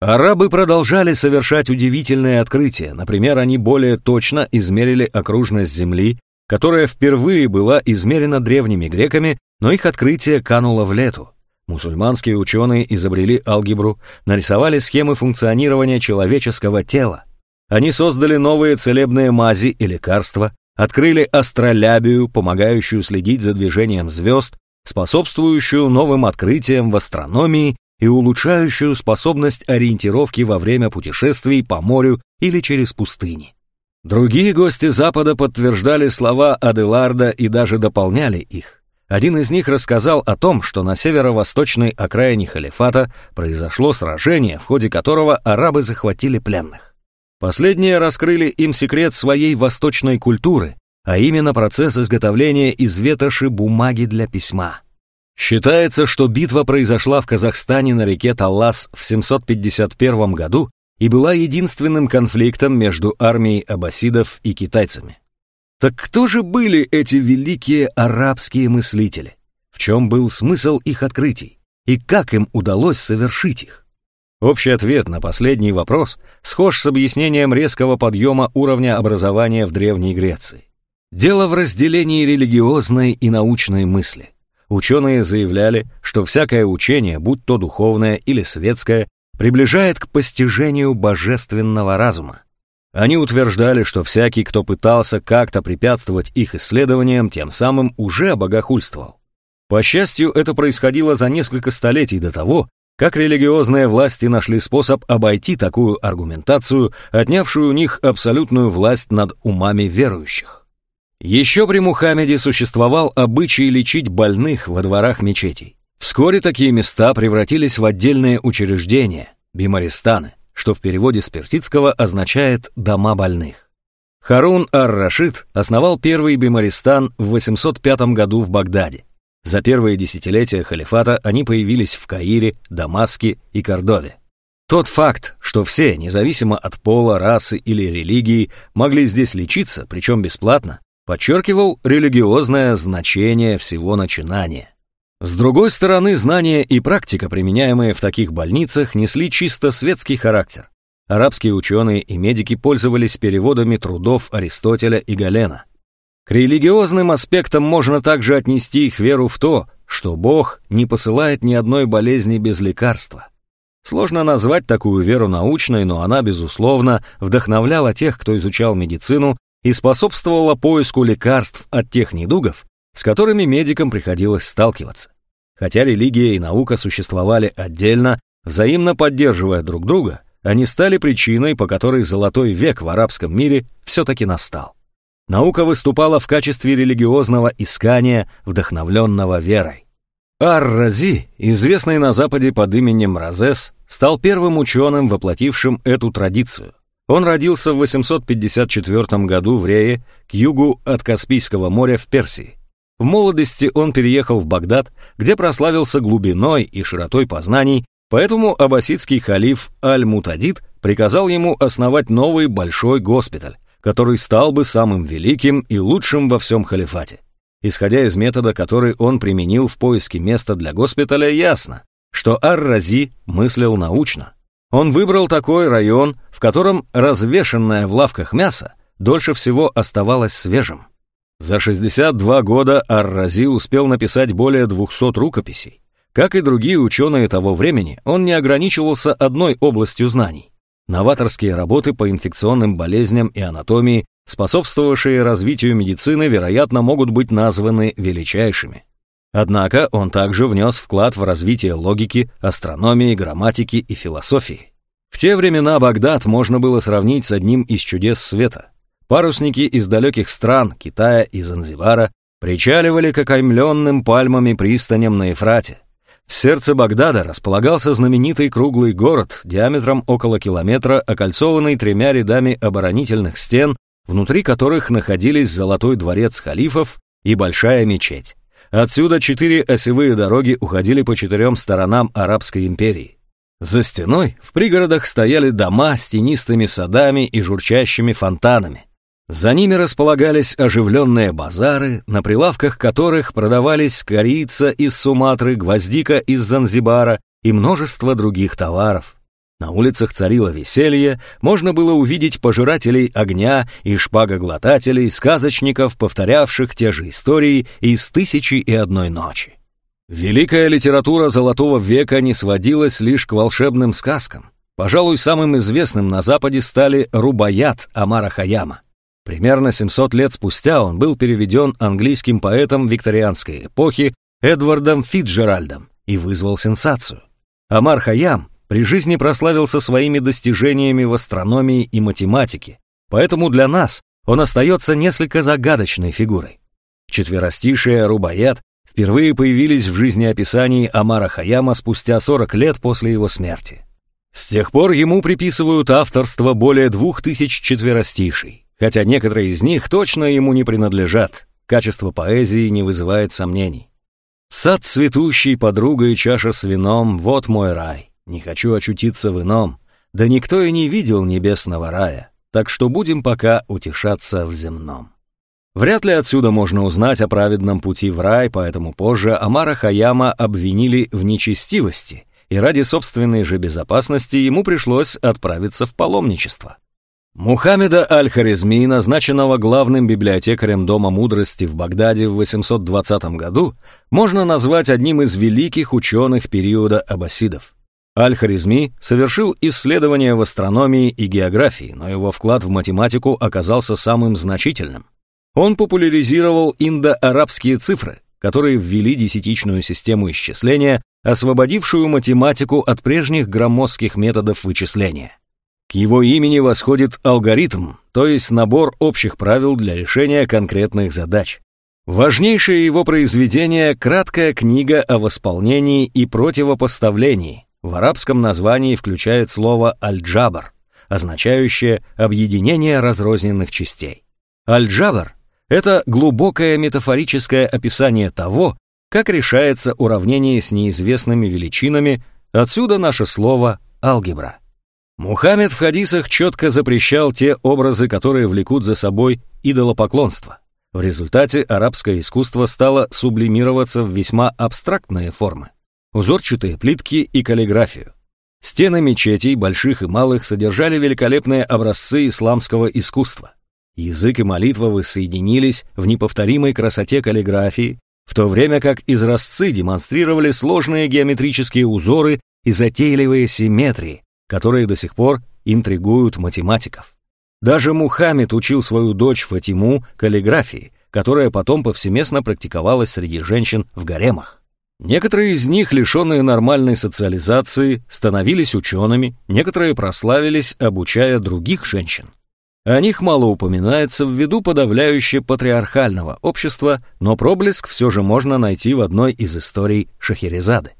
Арабы продолжали совершать удивительные открытия, например, они более точно измерили окружность Земли, которая впервые была измерена древними греками, но их открытие кануло в лету. Мусульманские ученые изобрели алгебру, нарисовали схемы функционирования человеческого тела, они создали новые целебные мази и лекарства, открыли астролябию, помогающую следить за движением звезд, способствующую новым открытиям в астрономии и улучшающую способность ориентировки во время путешествий по морю или через пустыни. Другие гости Запада подтверждали слова Аделарда и даже дополняли их. Один из них рассказал о том, что на северо-восточной окраине халифата произошло сражение, в ходе которого арабы захватили пленных. Последние раскрыли им секрет своей восточной культуры, а именно процесс изготовления из ветоши бумаги для письма. Считается, что битва произошла в Казахстане на реке Таллас в 751 году и была единственным конфликтом между армией аббасидов и китайцами. Так кто же были эти великие арабские мыслители? В чем был смысл их открытий? И как им удалось совершить их? Общий ответ на последний вопрос схож с объяснением резкого подъема уровня образования в Древней Греции. Дело в разделении религиозной и научной мысли. Ученые заявляли, что всякое учение, будь то духовное или светское, приближает к постижению божественного разума. Они утверждали, что всякий, кто пытался как-то препятствовать их исследованиям, тем самым уже богохульствовал. По счастью, это происходило за несколько столетий до того, как религиозные власти нашли способ обойти такую аргументацию, отнявшую у них абсолютную власть над умами верующих. Еще при Мухаммеде существовал обычай лечить больных во дворах мечетей. Вскоре такие места превратились в отдельные учреждения, бимаристаны, что в переводе с персидского означает «дома больных». Харун ар-Рашид основал первый бимаристан в 805 году в Багдаде. За первые десятилетия халифата они появились в Каире, Дамаске и Кордове. Тот факт, что все, независимо от пола, расы или религии, могли здесь лечиться, причем бесплатно, подчеркивал религиозное значение всего начинания. С другой стороны, знания и практика, применяемые в таких больницах, несли чисто светский характер. Арабские ученые и медики пользовались переводами трудов Аристотеля и Галена. К религиозным аспектам можно также отнести их веру в то, что Бог не посылает ни одной болезни без лекарства. Сложно назвать такую веру научной, но она, безусловно, вдохновляла тех, кто изучал медицину и способствовала поиску лекарств от тех недугов, с которыми медикам приходилось сталкиваться. Хотя религия и наука существовали отдельно, взаимно поддерживая друг друга, они стали причиной, по которой золотой век в арабском мире все-таки настал. Наука выступала в качестве религиозного искания, вдохновленного верой. Ар-Рази, известный на Западе под именем Разес, стал первым ученым, воплотившим эту традицию. Он родился в 854 году в Рее, к югу от Каспийского моря в Персии. В молодости он переехал в Багдад, где прославился глубиной и широтой познаний, поэтому аббасидский халиф Аль-Мутадид приказал ему основать новый большой госпиталь, который стал бы самым великим и лучшим во всем халифате. Исходя из метода, который он применил в поиске места для госпиталя, ясно, что Ар-Рази мыслил научно. Он выбрал такой район, в котором развешенное в лавках мясо дольше всего оставалось свежим. За 62 года Ар-Рази успел написать более 200 рукописей. Как и другие ученые того времени, он не ограничивался одной областью знаний. Новаторские работы по инфекционным болезням и анатомии, способствовавшие развитию медицины, вероятно, могут быть названы величайшими. Однако он также внес вклад в развитие логики, астрономии, грамматики и философии. В те времена Багдад можно было сравнить с одним из чудес света. Парусники из далеких стран, Китая и Занзибара, причаливали к окаймленным пальмами пристаням на Ефрате. В сердце Багдада располагался знаменитый круглый город диаметром около километра, окольцованный тремя рядами оборонительных стен, внутри которых находились золотой дворец халифов и большая мечеть. Отсюда четыре осевые дороги уходили по четырем сторонам Арабской империи. За стеной в пригородах стояли дома с тенистыми садами и журчащими фонтанами. За ними располагались оживленные базары, на прилавках которых продавались корица из Суматры, гвоздика из Занзибара и множество других товаров. На улицах царило веселье, можно было увидеть пожирателей огня и шпагоглотателей, сказочников, повторявших те же истории из «Тысячи и одной ночи». Великая литература Золотого века не сводилась лишь к волшебным сказкам. Пожалуй, самым известным на Западе стали «Рубаят» Амара Хаяма. Примерно 700 лет спустя он был переведен английским поэтом викторианской эпохи Эдвардом Фитджеральдом и вызвал сенсацию. Амар Хаям при жизни прославился своими достижениями в астрономии и математике, поэтому для нас он остается несколько загадочной фигурой. Четверостишие Рубаят впервые появились в жизнеописании Амара Хаяма спустя 40 лет после его смерти. С тех пор ему приписывают авторство более двух тысяч четверостишей хотя некоторые из них точно ему не принадлежат. Качество поэзии не вызывает сомнений. Сад цветущий, подруга и чаша с вином — вот мой рай. Не хочу очутиться в ином. Да никто и не видел небесного рая. Так что будем пока утешаться в земном. Вряд ли отсюда можно узнать о праведном пути в рай, поэтому позже Амара Хаяма обвинили в нечестивости, и ради собственной же безопасности ему пришлось отправиться в паломничество. Мухаммеда Аль-Харизми, назначенного главным библиотекарем Дома мудрости в Багдаде в 820 году, можно назвать одним из великих ученых периода аббасидов. Аль-Харизми совершил исследования в астрономии и географии, но его вклад в математику оказался самым значительным. Он популяризировал индоарабские цифры, которые ввели десятичную систему исчисления, освободившую математику от прежних громоздких методов вычисления. К его имени восходит алгоритм, то есть набор общих правил для решения конкретных задач. Важнейшее его произведение – краткая книга о восполнении и противопоставлении. В арабском названии включает слово «аль-джабр», означающее объединение разрозненных частей. Аль-джабр – это глубокое метафорическое описание того, как решается уравнение с неизвестными величинами, отсюда наше слово «алгебра». Мухаммед в хадисах четко запрещал те образы, которые влекут за собой идолопоклонство. В результате арабское искусство стало сублимироваться в весьма абстрактные формы. Узорчатые плитки и каллиграфию. Стены мечетей, больших и малых, содержали великолепные образцы исламского искусства. Язык и молитва воссоединились в неповторимой красоте каллиграфии, в то время как изразцы демонстрировали сложные геометрические узоры и затейливые симметрии, которые до сих пор интригуют математиков. Даже Мухаммед учил свою дочь Фатиму каллиграфии, которая потом повсеместно практиковалась среди женщин в гаремах. Некоторые из них, лишенные нормальной социализации, становились учеными, некоторые прославились, обучая других женщин. О них мало упоминается ввиду подавляюще патриархального общества, но проблеск все же можно найти в одной из историй Шахерезады.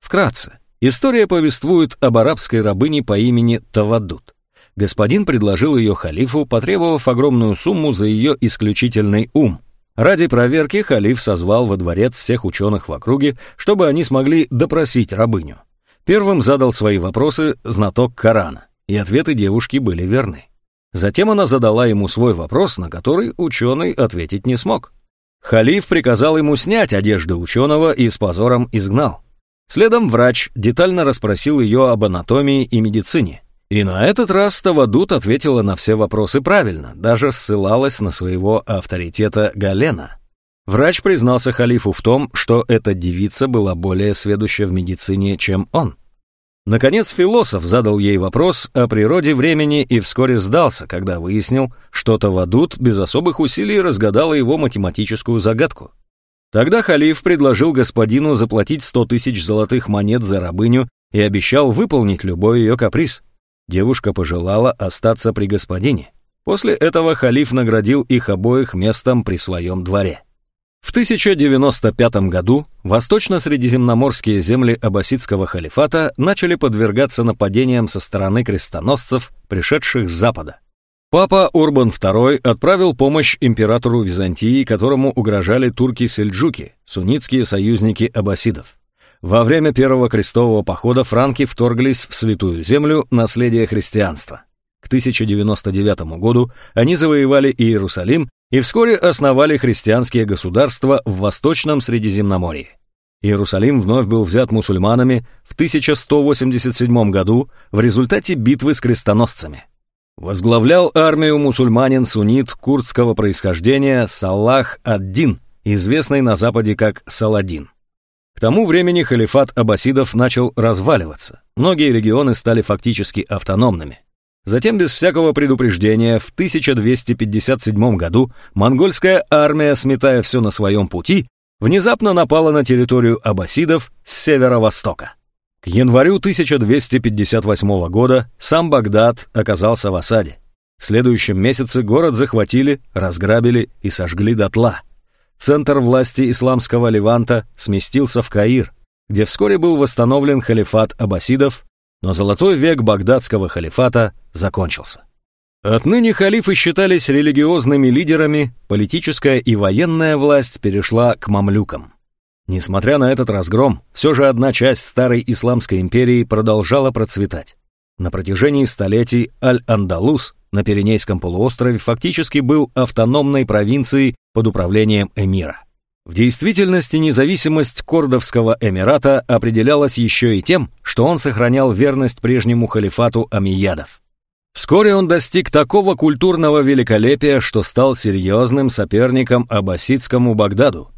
Вкратце, история повествует об арабской рабыне по имени Тавадут. Господин предложил ее халифу, потребовав огромную сумму за ее исключительный ум. Ради проверки халиф созвал во дворец всех ученых в округе, чтобы они смогли допросить рабыню. Первым задал свои вопросы знаток Корана, и ответы девушки были верны. Затем она задала ему свой вопрос, на который ученый ответить не смог. Халиф приказал ему снять одежды ученого и с позором изгнал. Следом врач детально расспросил ее об анатомии и медицине. И на этот раз Тавадут ответила на все вопросы правильно, даже ссылалась на своего авторитета Галена. Врач признался халифу в том, что эта девица была более сведуща в медицине, чем он. Наконец философ задал ей вопрос о природе времени и вскоре сдался, когда выяснил, что Тавадут без особых усилий разгадала его математическую загадку. Тогда халиф предложил господину заплатить сто тысяч золотых монет за рабыню и обещал выполнить любой ее каприз. Девушка пожелала остаться при господине. После этого халиф наградил их обоих местом при своем дворе. В 1095 году восточно-средиземноморские земли аббасидского халифата начали подвергаться нападениям со стороны крестоносцев, пришедших с запада. Папа Урбан II отправил помощь императору Византии, которому угрожали турки-сельджуки, суннитские союзники аббасидов. Во время первого крестового похода франки вторглись в Святую Землю наследие христианства. К 1099 году они завоевали Иерусалим и вскоре основали христианские государства в Восточном Средиземноморье. Иерусалим вновь был взят мусульманами в 1187 году в результате битвы с крестоносцами. Возглавлял армию мусульманин-суннит курдского происхождения Салах ад-Дин, известный на Западе как Саладин. К тому времени халифат аббасидов начал разваливаться. Многие регионы стали фактически автономными. Затем, без всякого предупреждения, в 1257 году монгольская армия, сметая все на своем пути, внезапно напала на территорию аббасидов с северо-востока. К январю 1258 года сам Багдад оказался в осаде. В следующем месяце город захватили, разграбили и сожгли дотла. Центр власти исламского Леванта сместился в Каир, где вскоре был восстановлен халифат аббасидов но золотой век багдадского халифата закончился. Отныне халифы считались религиозными лидерами, политическая и военная власть перешла к мамлюкам. Несмотря на этот разгром, все же одна часть старой исламской империи продолжала процветать. На протяжении столетий Аль-Андалус на Пиренейском полуострове фактически был автономной провинцией под управлением эмира. В действительности независимость Кордовского Эмирата определялась еще и тем, что он сохранял верность прежнему халифату Амиядов. Вскоре он достиг такого культурного великолепия, что стал серьезным соперником аббасидскому Багдаду.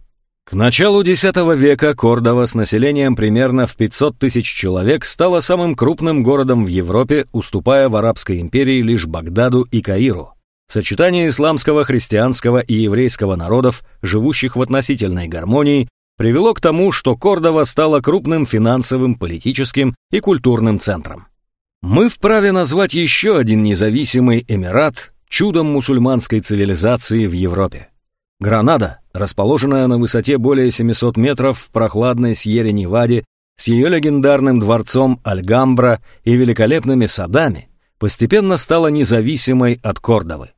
К началу X века Кордова с населением примерно в 500 тысяч человек стала самым крупным городом в Европе, уступая в Арабской империи лишь Багдаду и Каиру. Сочетание исламского, христианского и еврейского народов, живущих в относительной гармонии, привело к тому, что Кордова стала крупным финансовым, политическим и культурным центром. Мы вправе назвать еще один независимый эмират чудом мусульманской цивилизации в Европе. Гранада, расположенная на высоте более 700 метров в прохладной Сьерре-Неваде, с ее легендарным дворцом Альгамбра и великолепными садами, постепенно стала независимой от Кордовы.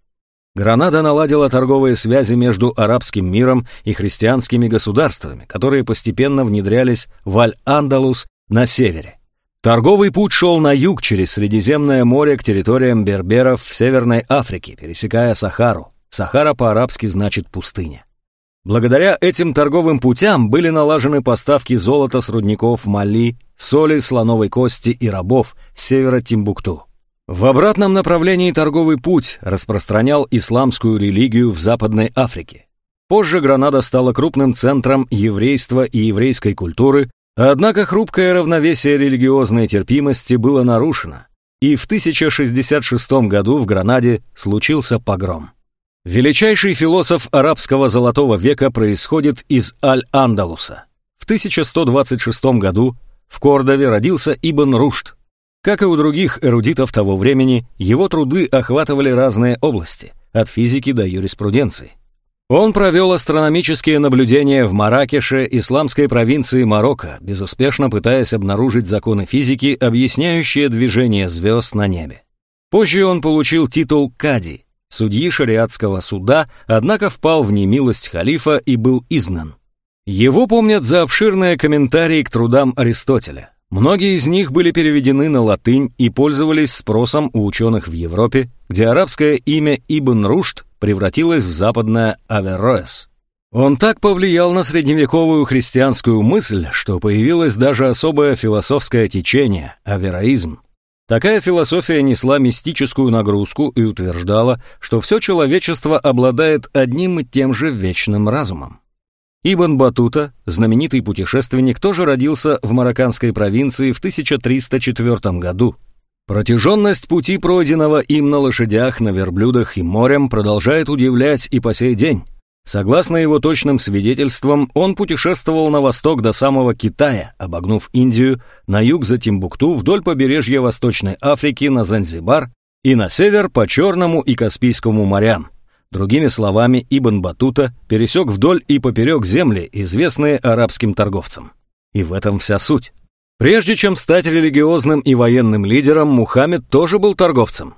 Гранада наладила торговые связи между арабским миром и христианскими государствами, которые постепенно внедрялись в Аль-Андалус на севере. Торговый путь шел на юг через Средиземное море к территориям берберов в Северной Африке, пересекая Сахару. Сахара по-арабски значит «пустыня». Благодаря этим торговым путям были налажены поставки золота с рудников Мали, соли, слоновой кости и рабов с севера Тимбукту. В обратном направлении торговый путь распространял исламскую религию в Западной Африке. Позже Гранада стала крупным центром еврейства и еврейской культуры, однако хрупкое равновесие религиозной терпимости было нарушено, и в 1066 году в Гранаде случился погром. Величайший философ арабского золотого века происходит из Аль-Андалуса. В 1126 году в Кордове родился Ибн Рушд, как и у других эрудитов того времени, его труды охватывали разные области, от физики до юриспруденции. Он провел астрономические наблюдения в Маракеше, исламской провинции Марокко, безуспешно пытаясь обнаружить законы физики, объясняющие движение звезд на небе. Позже он получил титул Кади, судьи шариатского суда, однако впал в немилость халифа и был изгнан. Его помнят за обширные комментарии к трудам Аристотеля. Многие из них были переведены на латынь и пользовались спросом у ученых в Европе, где арабское имя Ибн Рушд превратилось в западное Авероэс. Он так повлиял на средневековую христианскую мысль, что появилось даже особое философское течение – авероизм. Такая философия несла мистическую нагрузку и утверждала, что все человечество обладает одним и тем же вечным разумом. Ибн Батута, знаменитый путешественник, тоже родился в марокканской провинции в 1304 году. Протяженность пути, пройденного им на лошадях, на верблюдах и морем, продолжает удивлять и по сей день. Согласно его точным свидетельствам, он путешествовал на восток до самого Китая, обогнув Индию, на юг за Тимбукту, вдоль побережья Восточной Африки на Занзибар и на север по Черному и Каспийскому морям. Другими словами, Ибн Батута пересек вдоль и поперек земли, известные арабским торговцам. И в этом вся суть. Прежде чем стать религиозным и военным лидером, Мухаммед тоже был торговцем.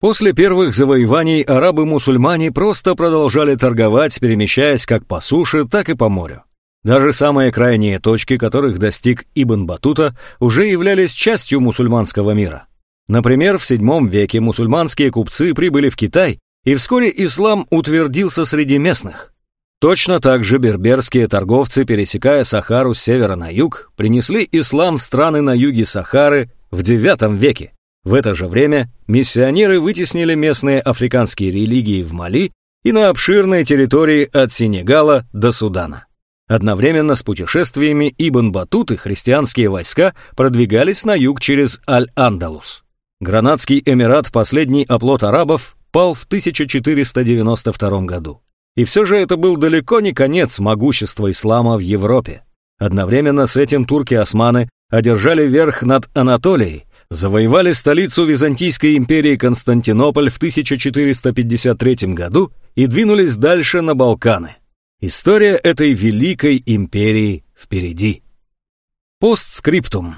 После первых завоеваний арабы-мусульмане просто продолжали торговать, перемещаясь как по суше, так и по морю. Даже самые крайние точки, которых достиг Ибн Батута, уже являлись частью мусульманского мира. Например, в VII веке мусульманские купцы прибыли в Китай и вскоре ислам утвердился среди местных. Точно так же берберские торговцы, пересекая Сахару с севера на юг, принесли ислам в страны на юге Сахары в IX веке. В это же время миссионеры вытеснили местные африканские религии в Мали и на обширной территории от Сенегала до Судана. Одновременно с путешествиями Ибн Батут и христианские войска продвигались на юг через Аль-Андалус. Гранадский эмират, последний оплот арабов, пал в 1492 году. И все же это был далеко не конец могущества ислама в Европе. Одновременно с этим турки-османы одержали верх над Анатолией, завоевали столицу Византийской империи Константинополь в 1453 году и двинулись дальше на Балканы. История этой великой империи впереди. Постскриптум.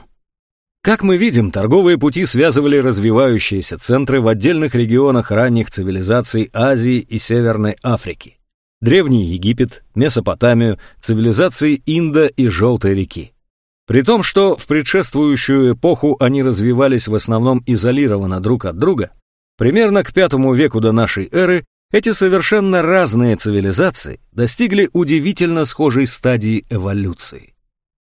Как мы видим, торговые пути связывали развивающиеся центры в отдельных регионах ранних цивилизаций Азии и Северной Африки. Древний Египет, Месопотамию, цивилизации Инда и Желтой реки. При том, что в предшествующую эпоху они развивались в основном изолированно друг от друга, примерно к V веку до нашей эры эти совершенно разные цивилизации достигли удивительно схожей стадии эволюции.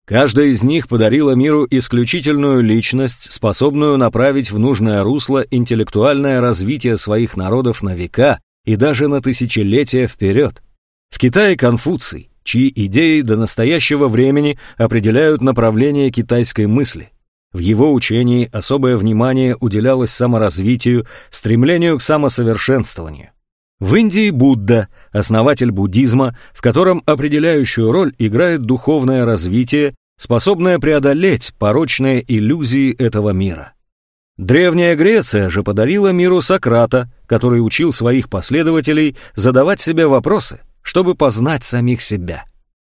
Каждая из них подарила миру исключительную личность, способную направить в нужное русло интеллектуальное развитие своих народов на века и даже на тысячелетия вперед. В Китае Конфуций, чьи идеи до настоящего времени определяют направление китайской мысли. В его учении особое внимание уделялось саморазвитию, стремлению к самосовершенствованию. В Индии Будда, основатель буддизма, в котором определяющую роль играет духовное развитие, способное преодолеть порочные иллюзии этого мира. Древняя Греция же подарила миру Сократа, который учил своих последователей задавать себе вопросы, чтобы познать самих себя.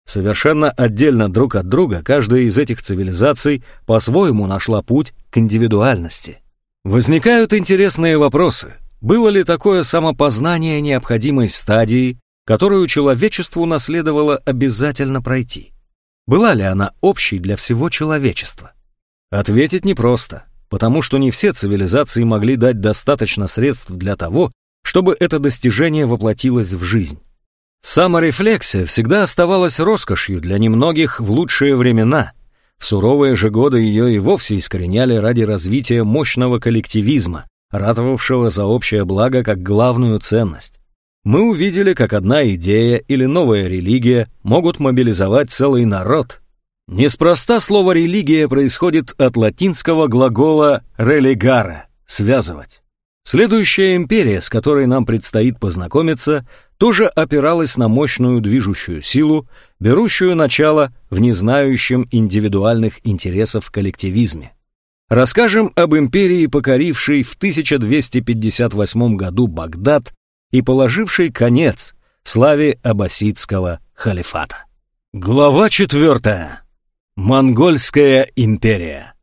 Совершенно отдельно друг от друга каждая из этих цивилизаций по-своему нашла путь к индивидуальности. Возникают интересные вопросы – было ли такое самопознание необходимой стадией, которую человечеству наследовало обязательно пройти? Была ли она общей для всего человечества? Ответить непросто, потому что не все цивилизации могли дать достаточно средств для того, чтобы это достижение воплотилось в жизнь. Саморефлексия всегда оставалась роскошью для немногих в лучшие времена. В суровые же годы ее и вовсе искореняли ради развития мощного коллективизма, ратовавшего за общее благо как главную ценность. Мы увидели, как одна идея или новая религия могут мобилизовать целый народ. Неспроста слово «религия» происходит от латинского глагола «religare» — «связывать». Следующая империя, с которой нам предстоит познакомиться, тоже опиралась на мощную движущую силу, берущую начало в незнающем индивидуальных интересов коллективизме. Расскажем об империи, покорившей в 1258 году Багдад и положившей конец славе аббасидского халифата. Глава четвертая. Монгольская империя.